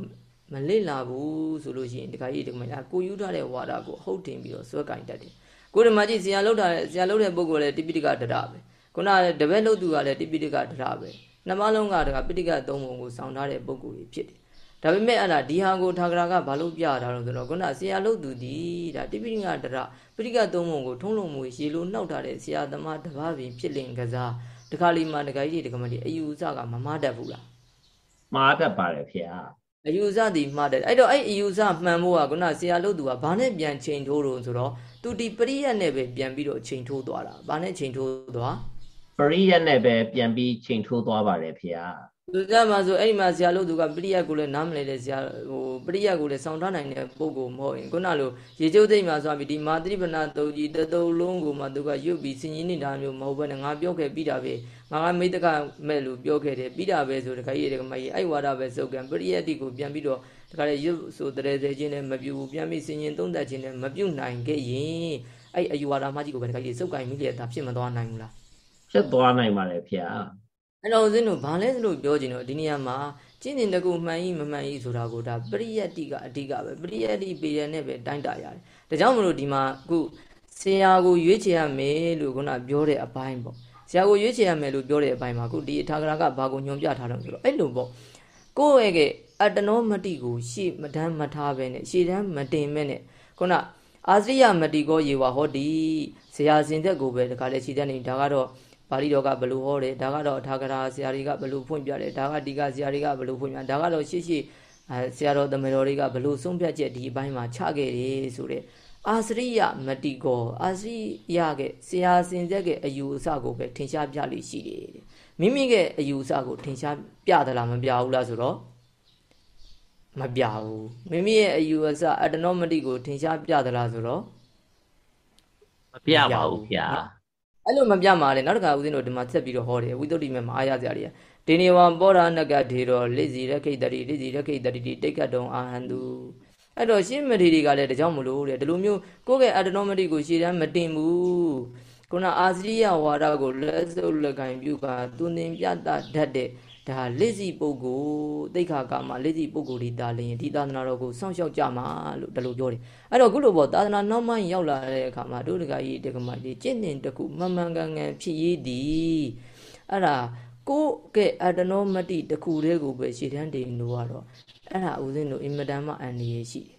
မလစ်လာဘူးဆိုလို့ရှိရင်ဒီခါကြီးဒီမှာကိုယူထားတဲ့ဝါဒကိုဟုတ်တင်ပြီးတော့စွဲကင်တတ်တယ်ကိုရမကြီးဆရာလောက်တာဆရာလောက်တဲ့ပုဂ္ဂိုလ်လည်းတိပိဋကတရပဲခုနတပည့်လို့သူကလည်းတိပိဋကတရပဲနှမလုံးကတကပိဋကသုံးပုံကိုစောင့်ထားတဲ့ပုဂ္ဂိုလ်ကြီးဖြစ်တယ် ဒါပေမဲ့အဲ့ဒါဒီဟာကိုထာဂရာကဘာလို့ပြတာလဲဆိုတော့ခုနဆရာလို့သူဒီဒါတိပိဋကတရပိဋကသုံးပုံကိုထုံးလုံးမူရေလိုနှောက်ထားတဲ့ဆရာသမားတပားပင်ဖြစ်လင်ကစားတခါလီမှာတခါကြီးတခါမကြီးအယူအဆကမမတတ်ဘူးလားမှားတတ်ပါတယ်ဖေဟာအယူဆသည်မှားတယ်အဲ့တော့အဲ့အယူဆမှန်ဖို့ကခုနဆရာလို့သူကဘာနဲ့ပြန်ချိန်ထိုးလို့ဆိုတော့သူဒီပရိယတ်နဲ့ပဲပြန်ပြီးတော့ချိန်ထိုးသွားတာဘာနဲ့ချိန်ထိုးသွားပရိယတ်နဲ့ပဲပြန်ပြီးချိန်ထိုးသွားပါတယ်ဖေဟာ သူကြမှာဆိုအဲ့ဒီမှာဆရာလို့သူကပရိယတ်ကိုလည်းနားမလဲတဲ့ဆရာဟိုပရိယတ်ကိုလည်းစောင့်ထားနိုင်တဲ့ပုံကိုမဟုတ်ရင်ခုနလိုရေကျုပ်သိမ့်မှာဆိုပြီးဒီမာတိပနာတုံကြီးတတုံလုံးကိုမှသူကရွတ်ပြီးစင်ရင်နေတာမျိုးမဟုတ်ဘဲနဲ့ငါပြောခဲ့ပြီးတာပဲငါကမိတ္တကမဲ့လို့ပြောခဲ့တယ်ပြီးတာပဲဆိုတခါကြီးတခါမကြီးအဲ့ဝါဒပဲစုပ်ကံပရိယတ်တိကိုပြန်ပြီးတော့တခါလေရွတ်ဆိုတရေစေခြင်းနဲ့မပြူဘူးပြန်ပြီးစင်ရင်သုံးသက်ခြင်းနဲ့မပြူနိုင်ခဲ့ရင်အဲ့အယူဝါဒမှကြီးကိုပဲတခါကြီးစုပ်ကင်မိလျက်ဒါဖြစ်မသွားနိုင်ဘူးလားဖြစ်သွားနိုင်ပါတယ်ဖေဟာ အဲ့တော့ဦးဇင်းတို့ဘာလဲဆိုလို့ပြောချင်တော့ဒီနေရာမှာကျင့်တင်တကူမှန်ဤမမှန်ဤဆိုတာကိုဒါပရိယတ်တိကအဓိကပဲပရိယတ်တိပေရနဲ့ပဲတိုင်းတာရတယ်ဒါကြောင့်မလို့ဒီမှာအခုဆရာကိုရွေးချယ်ရမယ်လို့ခုနပြောတဲ့အပိုင်းပေါ့ဆရာကိုရွေးချယ်ရမယ်လို့ပြောတဲ့အပိုင်းမှာအခုဒီအထာဂရကဘာကိုညွှန်ပြထားတယ်ဆိုတော့အဲ့လိုပေါ့ကိုယ့်ရဲ့ကအတ္တနောမတိကိုရှေ့မတန်းမထားပဲနဲ့ရှေ့တန်းမတင်မဲနဲ့ခုနအာစရိယမတိကောယေဝဟောတိဆရာစင်သက်ကိုပဲတခါလေခြေတက်နေဒါကတော့ ပါဠိတော်ကဘယ်လိုဟောတယ်ဒါကတော့အထာဂရာဆရာတွေကဘယ်လိုဖွင့်ပြတယ်ဒါကဒီကဆရာတွေကဘယ်လိုဖွင့်ပြဒါကတော့ရှေ့ရှေ့အဲဆရာတော်တမေတော်တွေကဘယ်လိုဆုံးဖြတ်ချက်ဒီအပိုင်းမှာချခဲ့တယ်ဆိုတဲ့အာစရိယမတိကောအာစရိယကဆရာစင်သက်ကအယူအဆကိုပဲထင်ရှားပြလိရှိတယ်တဲ့မိမိရဲ့အယူအဆကိုထင်ရှားပြသလားမပြဘူးလားဆိုတော့မပြဘူးမိမိရဲ့အယူအဆအတ္တနောမတိကိုထင်ရှားပြသလားဆိုတော့မပြပါဘူးဖေဟာ အဲ့လိုမပြမှာလေနောက်တစ်ခါဦးဇင်းတို့ဒီမှာဆက်ပြီးတော့ဟောတယ်ဝိသုဒ္ဓိမေမှာအားရစရာတွေကဒီနေဝံပောရဏကဒေရောလိစီရခိတ္တရိလိစီရခိတ္တရိတိတိတ်ကတုံအာဟန္တုအဲ့တော့ရှင်းမထေရီကလည်းတကြောင်မလို့တဲ့ဒီလိုမျိုးကိုယ့်ရဲ့အတ္တနောမတိကိုရှေ့တန်းမတင်ဘူးခုနအာစရိယဝါဒကိုလက်စုပ်လက်ကင်ပြုကသူသင်ပြတတ်တဲ့ ဒါလိစီပုဂ္ဂိုလ်တိတ်ခါကမှာလိစီပုဂ္ဂိုလ်ဒီတာလျင်ဒီသာသနာတော်ကိုစောင့်ရှောက်ကြမှာလို့ဒီလိုပြောတယ်အဲ့တော့ခုလိုပေါ့သာသနာနောက်မှရောက်လာတဲ့အခါမှာတို့တကကြီးတကမကြီးကျင့်တင်တခုမမှန်ကန်ကန်ဖြစ်ရည်သည်အဲ့ဒါကိုယ့်ကဲအတ္တနောမတိတခုတည်းကိုပဲရှေ့တန်းတင်လို့ကတော့အဲ့ဒါဦးဇင်းတို့အင်မတန်မှအန္တရာယ်ရှိတယ်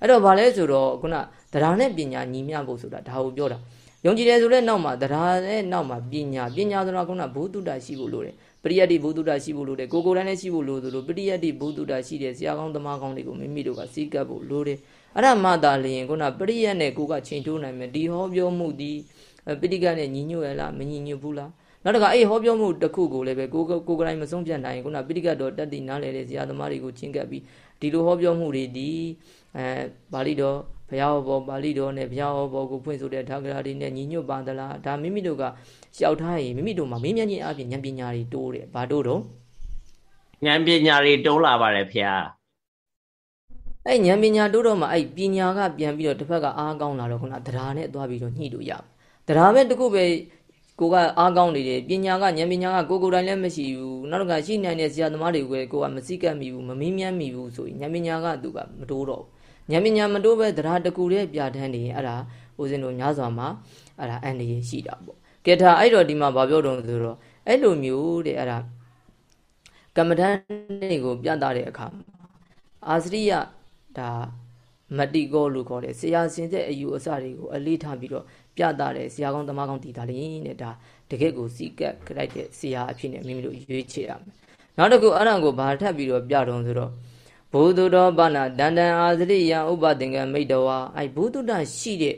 အဲ့တော့ဗာလဲဆိုတော့ခုနတရားနဲ့ပညာညီမျှဖို့ဆိုတာဒါကိုပြောတာယုံကြည်တယ်ဆိုတဲ့နောက်မှာတရားရဲ့နောက်မှာပညာပညာဆိုတာခုနဘုဒ္ဓတာရှိဖို့လိုတယ် ပရိယတ်တိဘုဒ္ဓတာရှိဖို့လိုတယ်ကိုကိုယ်တိုင်လည်းရှိဖို့လိုသလိုပရိယတ်တိဘုဒ္ဓတာရှိတဲ့ဆရာကောင်းသမားကောင်းတွေကိုမိမိတို့ကစီးကပ်ဖို့လိုတယ်အဲ့ဒါမှသာလျင်ခုနပရိယတ်နဲ့ကိုကချိန်ထိုးနိုင်မယ်ဒီဟောပြောမှုဒီပဋိကနဲ့ညီညွတ်ရလားမညီညွတ်ဘူးလားနောက်တစ်ခါအဲ့ဟောပြောမှုတစ်ခုကိုလည်းပဲကိုကိုကိုယ်တိုင်မဆုံးဖြတ်နိုင်ရင်ခုနပဋိကတော့တတ်တည်နားလဲတဲ့ဆရာသမားတွေကိုချင်းကပ်ပြီးဒီလိုဟောပြောမှုတွေဒီအဲပါဠိတော်ဘုရားဟောပေါ်ပါဠိတော်နဲ့ဘုရားဟောပေါ်ကိုဖွင့်ဆိုတဲ့ထာဂရာတွေနဲ့ညီညွတ်ပါသလားဒါမိမိတို့က ရှောက်ထားရင်မိမိတို့မှာမင်းမြတ်ကြီးအပြင်ဉာဏ်ပညာတွေတိုးတယ်ဘာတို့တော့ဉာဏ်ပညာတွေတိုးလာပါတယ်ဖေဟာအဲ့ဉာဏ်ပညာတိုးတော့မှအဲ့ပညာကပြန်ပြီးတော့တစ်ဖက်ကအားကောင်းလာတော့ခုနတရားနဲ့သွားပြီးတော့ညှိလို့ရမယ်တရားပဲတခုပဲကိုကအားကောင်းနေတယ်ပညာကဉာဏ်ပညာကကိုကိုယ်တိုင်လည်းမရှိဘူးနောက်တစ်ခါရှိနိုင်တဲ့ဆရာသမားတွေကိုကိုကမစိကတ်မိဘူးမမင်းမြတ်မိဘူးဆိုရင်ဉာဏ်ပညာကသူကမတိုးတော့ဘူးဉာဏ်ပညာမတိုးပဲတရားတကူတဲ့ပြဋ္ဌာန်းနေရင်အဲ့ဒါဦးဇင်းတို့များစွာမှာအဲ့ဒါအန္တရာယ်ရှိတာပေါ့ ကဲဒါအဲ့တော့ဒီမှာဗာပြောတော့ဆိုတော့အဲ့လိုမျိုးတဲ့အဲ့ဒါကမ္မဋ္ဌာန်းတွေကိုပြသတဲ့အခါမှာအာစရိယဒါမတိကောလို့ခေါ်တယ်ဆရာစင်တဲ့အယူအဆတွေကိုအလေးထားပြီးတော့ပြသတယ်ဆရာကောင်းသမားကောင်းတည်တာလင်းတဲ့ဒါတကယ့်ကိုစီကပ်ကြလိုက်တဲ့ဆရာအဖြစ်နဲ့မိမိတို့ရွေးချယ်ရမယ်နောက်တစ်ခုအဲ့ဒါကိုဘာထပ်ပြီးတော့ပြတော့ဆိုတော့ဘုသူတော်ဘာနာတန်တန်အာစရိယဥပသင်္ကမိတ်တော်အဲ့ဘုသူတရှိတဲ့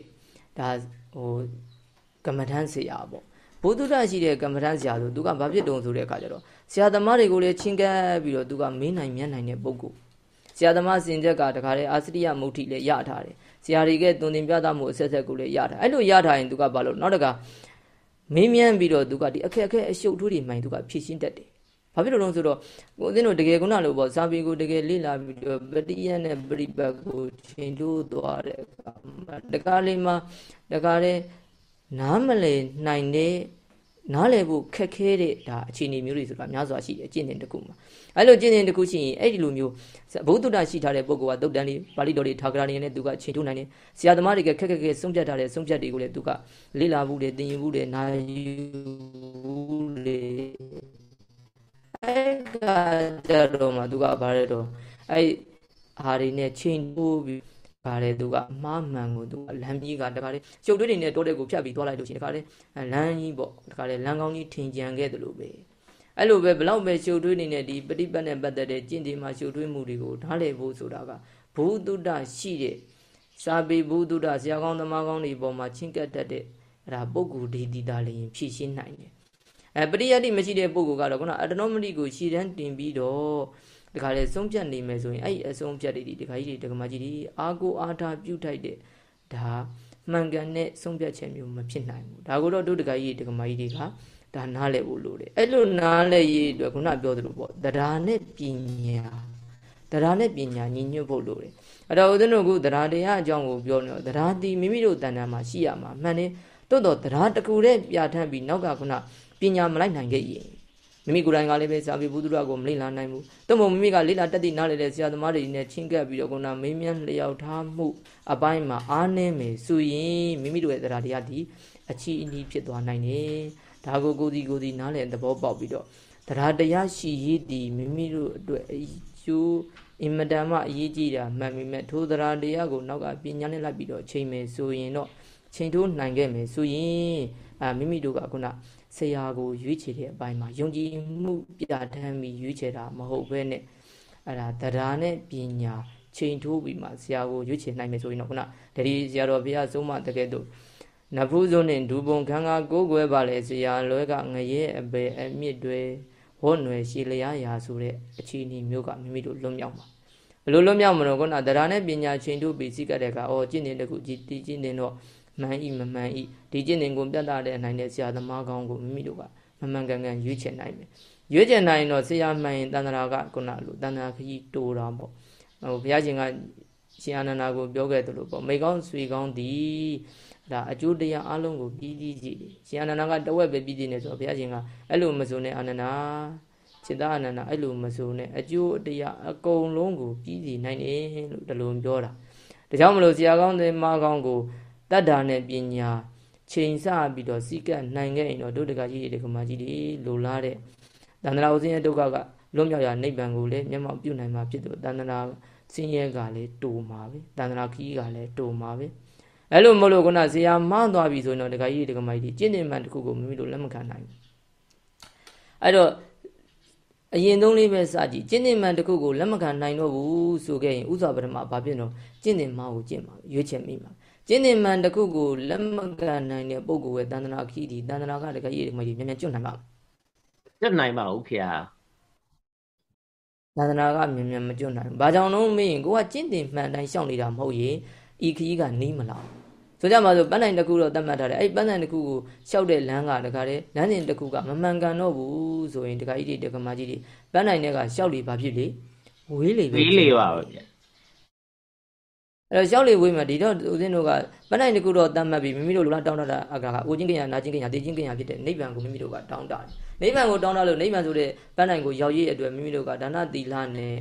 ဒါဟို ကမ္မထမ်းဆရာပေါ့ဘုသူတရှိတဲ့ကမ္မထမ်းဆရာဆိုသူကဘာဖြစ်တုံဆိုတဲ့အခါကျတော့ဆရာသမားတွေကိုလည်းချင်းကပ်ပြီးတော့သူကမင်းနိုင်မြတ်နိုင်တဲ့ပုဂ္ဂိုလ်ဆရာသမားစင်ချက်ကတခါလေအာစရိယမုဋ္ဌိလည်းရထားတယ်ဆရာတွေကသွန်သင်ပြသမှုအဆက်ဆက်ကိုလည်းရထားအဲ့လိုရထားရင်သူကဘာလို့နောက်တကမင်းမြန်းပြီးတော့သူကဒီအခက်အခဲအရှုပ်ထွေးတွေမှန်သူကဖြည့်ရှင်းတတ်တယ်ဘာဖြစ်လို့လဲဆိုတော့ကိုအင်းတို့တကယ်ခုနလိုပေါ့စာပေကိုတကယ်လေ့လာပြီးတော့ပฏิယတ်နဲ့ပြိပတ်ကိုချိန်လို့သွားတဲ့အခါမှာတကားလေးမှာတကားလေး နားမလည်နိုင်တဲ့နားလည်ဖို့ခက်ခဲတဲ့ဒါအခြေအနေမျိုးတွေဆိုတာများစွာရှိတယ်ကျင့်တဲ့တစ်ခုမှာအဲ့လိုကျင့်တဲ့တစ်ခုရှိရင်အဲ့ဒီလိုမျိုးဘုဒ္ဓတရှိထားတဲ့ပုဂ္ဂိုလ်ကသုတ်တန်လေးပါဠိတော်တွေထာဂရတွေနဲ့သူကချိန်ထုတ်နိုင်တယ်ဆရာသမားတွေကခက်ခက်ခဲဆုံးဖြတ်ထားတဲ့ဆုံးဖြတ်တွေကိုလည်းသူကလေ့လာဘူးတယ်သင်ယူဘူးတယ်နာယူဘူးလေအဲ့ကကြတော့မှသူကဘာလဲတော့အဲ့ဟာတွေနဲ့ချိန်ထိုးပြီး ပါတယ်သူကအမှားမှန်ကိုသူကလမ်းကြီးကတခါလေကျုပ်တွေနေတိုးတဲ့ကိုဖြတ်ပြီးသွားလိုက်လို့ရှိရင်တခါလေလမ်းကြီးပေါ့တခါလေလမ်းကောင်းကြီးထင်ကြံခဲ့တယ်လို့ပဲအဲ့လိုပဲဘလောက်ပဲရှုပ်တွေးနေတဲ့ဒီပฏิပတ်နဲ့ပတ်သက်တဲ့ကျင့်ဒီမှာရှုပ်တွေးမှုတွေကိုဓာတ်လေဖို့ဆိုတာကဘုဒ္ဓတရှိတဲ့စာပေဘုဒ္ဓတဆရာကောင်းသမားကောင်းတွေပေါ်မှာချင်းကပ်တတ်တဲ့အဲ့ဒါပုဂ္ဂိုလ်ဒီဒီတာလည်းဖြည့်ရှင်းနိုင်တယ်အဲပရိယတ်တိမရှိတဲ့ပုဂ္ဂိုလ်ကတော့ခုနအတ္တနောမတိကိုရှည်တန်းတင်ပြီးတော့ တခါလေဆုံးဖြတ်နေမယ်ဆိုရင်အဲ့ဒီအဆုံးဖြတ်တွေဒီတခါကြီးတွေတခါမကြီးတွေအာကိုအာထာပြုတ်ထိုက်တဲ့ဒါမှန်ကန်တဲ့ဆုံးဖြတ်ချက်မျိုးမဖြစ်နိုင်ဘူးဒါကိုတော့တို့တခါကြီးတခါမကြီးတွေကဒါနားလည်ဖို့လိုတယ်အဲ့လိုနားလည်ရေးအတွက်ခုနပြောသလိုပေါ့တရားနဲ့ပညာတရားနဲ့ပညာညီညွတ်ဖို့လိုတယ်အဲ့တော့ဦးဇင်းတို့ကတရားတရားအကြောင်းကိုပြောနေတော့တရားဒီမိမိတို့တဏ္ဍာမှာရှိရမှာမှန်တယ်တိုးတော့တရားတကူတဲ့ပြဋ္ဌာန်းပြီးနောက်ကခုနပညာမလိုက်နိုင်ခဲ့ရင် မိမိကိုယ်တိုင်ကလည်းပဲစာပေဘုဒ္ဓရာကိုမလေ့လာနိုင်ဘူး။သို့မဟုတ်မိမိကလေ့လာတတ်သိနားလည်တဲ့ဆရာသမားတွေနဲ့ချင်းကပ်ပြီးတော့ခုနမေးမြန်းလျောက်ထားမှုအပိုင်းမှာအားနည်းမယ်ဆိုရင်မိမိတို့ရဲ့တရားတရားဒီအချီအနီးဖြစ်သွားနိုင်တယ်။ဒါကိုကိုယ်စီကိုယ်စီနားလည်သဘောပေါက်ပြီးတော့တရားတရားရှိရေးဒီမိမိတို့အတွက်အကျိုးအင်မတန်မှအရေးကြီးတာမှန်ပေမဲ့ထိုတရားတရားကိုနောက်ကပညာနဲ့လိုက်ပြီးတော့ချိန်မယ်ဆိုရင်တော့ချိန်ထိုးနိုင်ခဲ့မယ်ဆိုရင်အာမိမိတို့ကခုန ဆရာကိုရွေးချယ်တဲ့အပိုင်းမှာယုံကြည်မှုပြဋ္ဌာန်းပြီးရွေးချယ်တာမဟုတ်ဘဲနဲ့အဲ့ဒါတရားနဲ့ပညာချိန်ထိုးပြီးမှဆရာကိုရွေးချယ်နိုင်မယ်ဆိုရင်တော့ခုနတတိဆရာတော်ဘုရားဆုံးမတကယ်တော့နဖူးစုံနဲ့ဒူပုံခံကကိုးကွယ်ပါလေဆရာလွဲကငရဲအပေအမြင့်တွေဝတ်နွယ်ရှည်လျားရာဆိုတဲ့အခြေအနေမျိုးကမိမိတို့လွတ်မြောက်မှာဘလို့လွတ်မြောက်မလို့ခုနတရားနဲ့ပညာချိန်ထိုးပြီးစိကတဲ့ကအော်ကျင့်နေတဲ့ခုကြည်တည်ကျင့်နေတော့ မှန်ဤမမှန်ဤဒီကျင့်စဉ်ကိုပြတ်တာတဲ့နိုင်တဲ့ဆရာသမားကောင်းကိုမိမိတို့ကမမှန်ကန်ကန်ရွေးချယ်နိုင်မယ်ရွေးချယ်နိုင်တော့ဆရာမှန်ရင်တန်တရာကခုနလိုတန်တရာခကြီးတိုးတာပေါ့ဟိုဘုရားရှင်ကရှင်အာနန္ဒာကိုပြောခဲ့သလိုပေါ့မိကောင်းဆွေကောင်းဒီဒါအကျိုးတရားအလုံးကိုပြီးပြီးကြည့်တယ်ရှင်အာနန္ဒာကတဝက်ပဲပြီးပြီးနေဆိုတော့ဘုရားရှင်ကအဲ့လိုမဆိုနဲ့အာနန္ဒာစေတအာနန္ဒာအဲ့လိုမဆိုနဲ့အကျိုးတရားအကုန်လုံးကိုပြီးစီနိုင်တယ်လို့ဒီလိုပြောတာဒါကြောင့်မလို့ဆရာကောင်းတဲ့မကောင်းကို တတ္တာနဲ့ပညာချိန်ဆပြီးတော့စီကပ်နိုင်ခဲ့ရင်တော့ဒုဒကကြီးတွေဒကမာကြီးတွေလိုလားတဲ့တန္တရာဥစဉ်ရဲ့ဒုက္ခကလွတ်မြောက်ရာနိဗ္ဗာန်ကိုလည်းမျက်မှောက်ပြုနိုင်မှာဖြစ်တယ်တန္တရာစင်းရဲကလည်းတူမှာပဲတန္တရာခီးကလည်းတူမှာပဲအဲ့လိုမလို့ခုနဇေယမန်းသွားပြီဆိုရင်တော့ဒကာကြီးဒကာမကြီးကျင့်နေမှန်တစ်ခုကိုမိမိတို့လက်မခံနိုင်ဘူးအဲ့တော့အရင်သုံးလေးပဲစကြည့်ကျင့်နေမှန်တစ်ခုကိုလက်မခံနိုင်တော့ဘူးဆိုခဲ့ရင်ဥစွာပထမဘာဖြစ်တော့ကျင့်နေမှကိုကျင့်ပါရွေးချယ်မိမှာ ကျင့်နေမှန်တစ်ခုကိုလက်မကန်နိုင်တဲ့ပုဂ္ဂိုလ်ရဲ့တန်တနာခီးဒီတန်တနာကတကယ်ရေးမကြီးမြန်မြန်ကျွတ်နိုင်ပါကျွတ်နိုင်ပါဦးဖေဟာတန်တနာကမြန်မြန်မကျွတ်နိုင်ဘာကြောင့်လို့မေးရင်ကိုကကျင့်တင်မှန်တိုင်းရှောင်နေတာမဟုတ်ရင်ဤခီးကနီးမလားဆိုကြပါစို့ပန်းနိုင်တစ်ခုတော့တတ်မှတ်ထားတယ်အဲ့ပန်းနိုင်တစ်ခုကိုရှောက်တဲ့လမ်းကတခါတည်းလမ်းစဉ်တစ်ခုကမမှန်ကန်တော့ဘူးဆိုရင်တခါကြီးတွေတခါမကြီးတွေပန်းနိုင်တဲ့ကရှောက်လေဘာဖြစ်လေဝေးလေပဲဝေးလေပါဗျ အဲ့တော့ရောက်လေဝေးမှာဒီတော့ဦးဇင်းတို့ကပန်းနိုင်တကူတော့တတ်မှတ်ပြီးမိမိတို့လူလားတောင်းတတာအကကအိုချင်းကညာနာချင်းကညာတေချင်းကညာဖြစ်တဲ့နိဗ္ဗာန်ကိုမိမိတို့ကတောင်းတတယ်နိဗ္ဗာန်ကိုတောင်းတလို့နိဗ္ဗာန်ဆိုတဲ့ပန်းနိုင်ကိုရောက်ရည်အတွက်မိမိတို့ကဒါနသီလနဲ့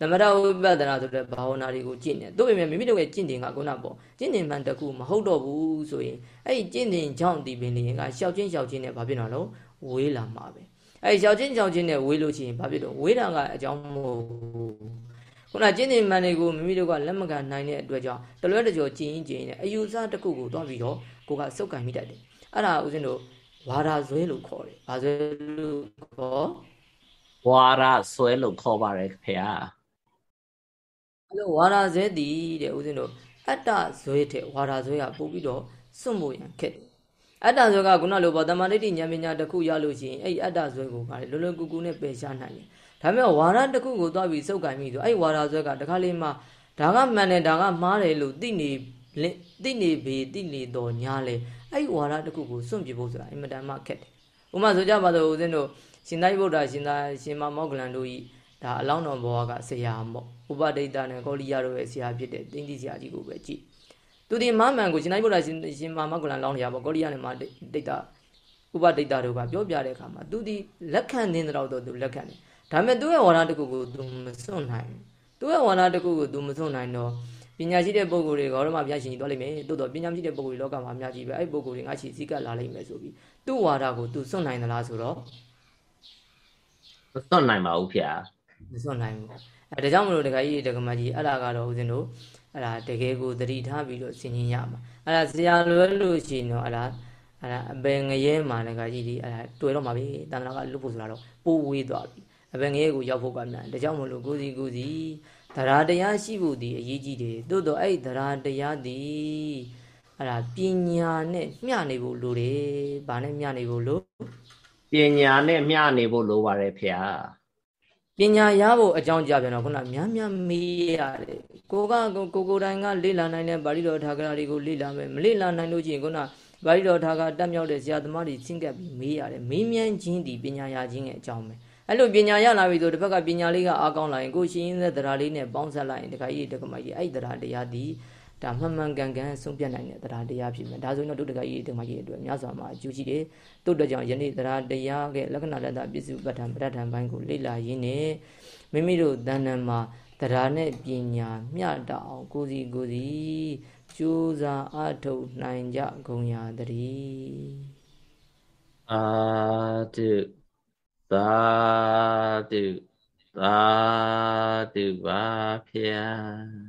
သမထဝိပဿနာဆိုတဲ့ဘာဝနာတွေကိုကျင့်တယ်တို့ပေမဲ့မိမိတို့ရဲ့ကျင့်တင်ကခုနပေါ့ကျင့်တင်မှန်တကူမဟုတ်တော့ဘူးဆိုရင်အဲ့ဒီကျင့်တင်ကြောင့်ဒီပင်လျင်ကရှောက်ချင်းရှောက်ချင်းနဲ့ဘာဖြစ်တော့လို့ဝေးလာမှာပဲအဲ့ဒီရှောက်ချင်းရှောက်ချင်းနဲ့ဝေးလို့ရှိရင်ဘာဖြစ်တော့ဝေးတာကအကြောင်းမဟုတ်ဘူး ခုနကျင့်နေမှန်တွေကိုမိမိတို့ကလက်မခံနိုင်တဲ့အတွက်ကြောင့်တလွဲတကြောကျင်ရင်ကျင်ရင်အယူဆတစ်ခုကိုတွားပြီးတော့ကိုကစုပ်ကင်မိတတ်တယ်အဲ့ဒါဦးဇင်းတို့ဝါရာဇွဲလို့ခေါ်တယ်ဘာဇွဲလို့ခေါ်ဝါရာဇွဲလို့ခေါ်ပါတယ်ခင်ဗျာအဲ့လိုဝါရာဇွဲတည်တဲ့ဦးဇင်းတို့အတ္တဇွဲတဲ့ဝါရာဇွဲကပို့ပြီးတော့စွန့်ဖို့ရန်ခက်တယ်အတ္တဇွဲကခုနလိုပေါ့တမန်တိဉာဏ်ပညာတစ်ခုရလို့ရှိရင်အဲ့ဒီအတ္တဇွဲကိုပါလေလွယ်လွယ်ကူကူနဲ့ပယ်ရှားနိုင်တယ် ဒါပေမဲ့ဝါရတစ်ခုကိုသွားပြီးစုပ်ကင်ပြီဆိုအဲ့ဝါရဆွဲကတခါလေးမှဒါကမှန်တယ်ဒါကမှားတယ်လို့သိနေသိနေပေသိနေတော့ညာလေအဲ့ဝါရတစ်ခုကိုစွန့်ပြဖို့ဆိုတာအင်မတန်မှခက်တယ်ဥမာဆိုကြပါစို့ဦးဇင်းတို့ရှင်သာရိပုတ္တရာရှင်သာရှင်မမောဂလန်တို့ဤဒါအလောင်းတော်ဘဝကဆရာမော့ဥပဒိတနဲ့ကောလိယတို့ရဲ့ဆရာဖြစ်တဲ့တင်းတိဆရာကြီးကိုပဲကြည့်သူဒီမမှန်ကိုရှင်သာရိပုတ္တရာရှင်ရှင်မမောဂလန်လောင်းနေရပေါ့ကောလိယနဲ့မဒိတဥပဒိတတို့ကပြောပြတဲ့အခါမှာသူဒီလက်ခံတဲ့တော့တော့သူလက်ခံတယ် ဒါပေမဲ့သူ့ရဲ့ဝါဒတစ်ခုကိုသူမစွန့်နိုင်သူ့ရဲ့ဝါဒတစ်ခုကိုသူမစွန့်နိုင်တော့ပညာရှိတဲ့ပုဂ္ဂိုလ်တွေဂေါရမဘုရားရှင်ကြီးသွားလိမ့်မယ်တိုးတော့ပညာရှိတဲ့ပုဂ္ဂိုလ်တွေလောကမှာအများကြီးပဲအဲ့ပုဂ္ဂိုလ်တွေငါချီစည်းကပ်လာလိမ့်မယ်ဆိုပြီးသူ့ဝါဒကိုသူစွန့်နိုင်သလားဆိုတော့မစွန့်နိုင်ပါဘူးဗျာမစွန့်နိုင်ဘူးအဲဒါကြောင့်မလို့တခါကြီးတက္ကမကြီးအဲ့ဒါကတော့ဦးဇင်းတို့အဲ့ဒါတကယ်ကိုသတိထားပြီးတော့ဆင်ញင်ရမှာအဲ့ဒါဆရာလွယ်လို့ရှိရင်တော့အဲ့ဒါအဲ့ဒါအပင်ငရဲမှာတခါကြီးဒီအဲ့ဒါတွေ့တော့မှာပဲတန်တရာကလွတ်ဖို့ဆိုတာတော့ပိုးဝေးသွားပြီ အပင်ငရဲကိုရောက်ဖို့ကမြန်ဒါကြောင့်မလို့ကိုစီကိုစီတရားတရားရှိဖို့ဒီအရေးကြီးတယ်သို့တော့အဲ့တရားတရားဒီအဲ့ဒါပညာနဲ့မျှနေဖို့လိုတယ်။ဘာနဲ့မျှနေဖို့လိုပညာနဲ့မျှနေဖို့လိုပါတယ်ဖေဟာပညာရဖို့အကြောင်းကြပြန်တော့ခုနများများမေးရတယ်ကိုကကိုကိုတိုင်ကလေ့လာနိုင်တဲ့ဗာလိတော်ထာဂရာတွေကိုလေ့လာမယ်မလေ့လာနိုင်လို့ချင်းခုနဗာလိတော်ထာဂတက်မြောက်တဲ့ဆရာသမားတွေချင်းကပ်ပြီးမေးရတယ်မေးမြန်းခြင်းဒီပညာရခြင်းရဲ့အကြောင်းပဲ အဲ့လိုပညာရလာပြီဆိုတစ်ဖက်ကပညာလေးကအားကောင်းလာရင်ကိုရှင်ရဲ့တရားလေးနဲ့ပေါင်းဆက်လိုက်ရင်တခါကြီးတခါမကြီးအဲ့တရားတရားဒီဒါမှန်မှန်ကန်ကန်ဆုံးပြတ်နိုင်တဲ့တရားတရားဖြစ်မယ်ဒါဆိုရင်တော့ဒုတကကြီးတကမကြီးအတွက်များစွာမှာအကျိုးရှိတယ်တို့အတွက်ကြောင့်ယနေ့တရားတရားကလက္ခဏာလက်တာပြည့်စုံပဋ္ဌာန်ပဋ္ဌာန်ပိုင်းကိုလေ့လာရင်းနဲ့မိမိတို့တဏ္ဍမှာတရားနဲ့ပညာမျှတအောင်ကိုစီကိုစီကြိုးစားအထုတ်နိုင်ကြကုန်ရာတည်းအာတု သာတုသာတုပါဖျား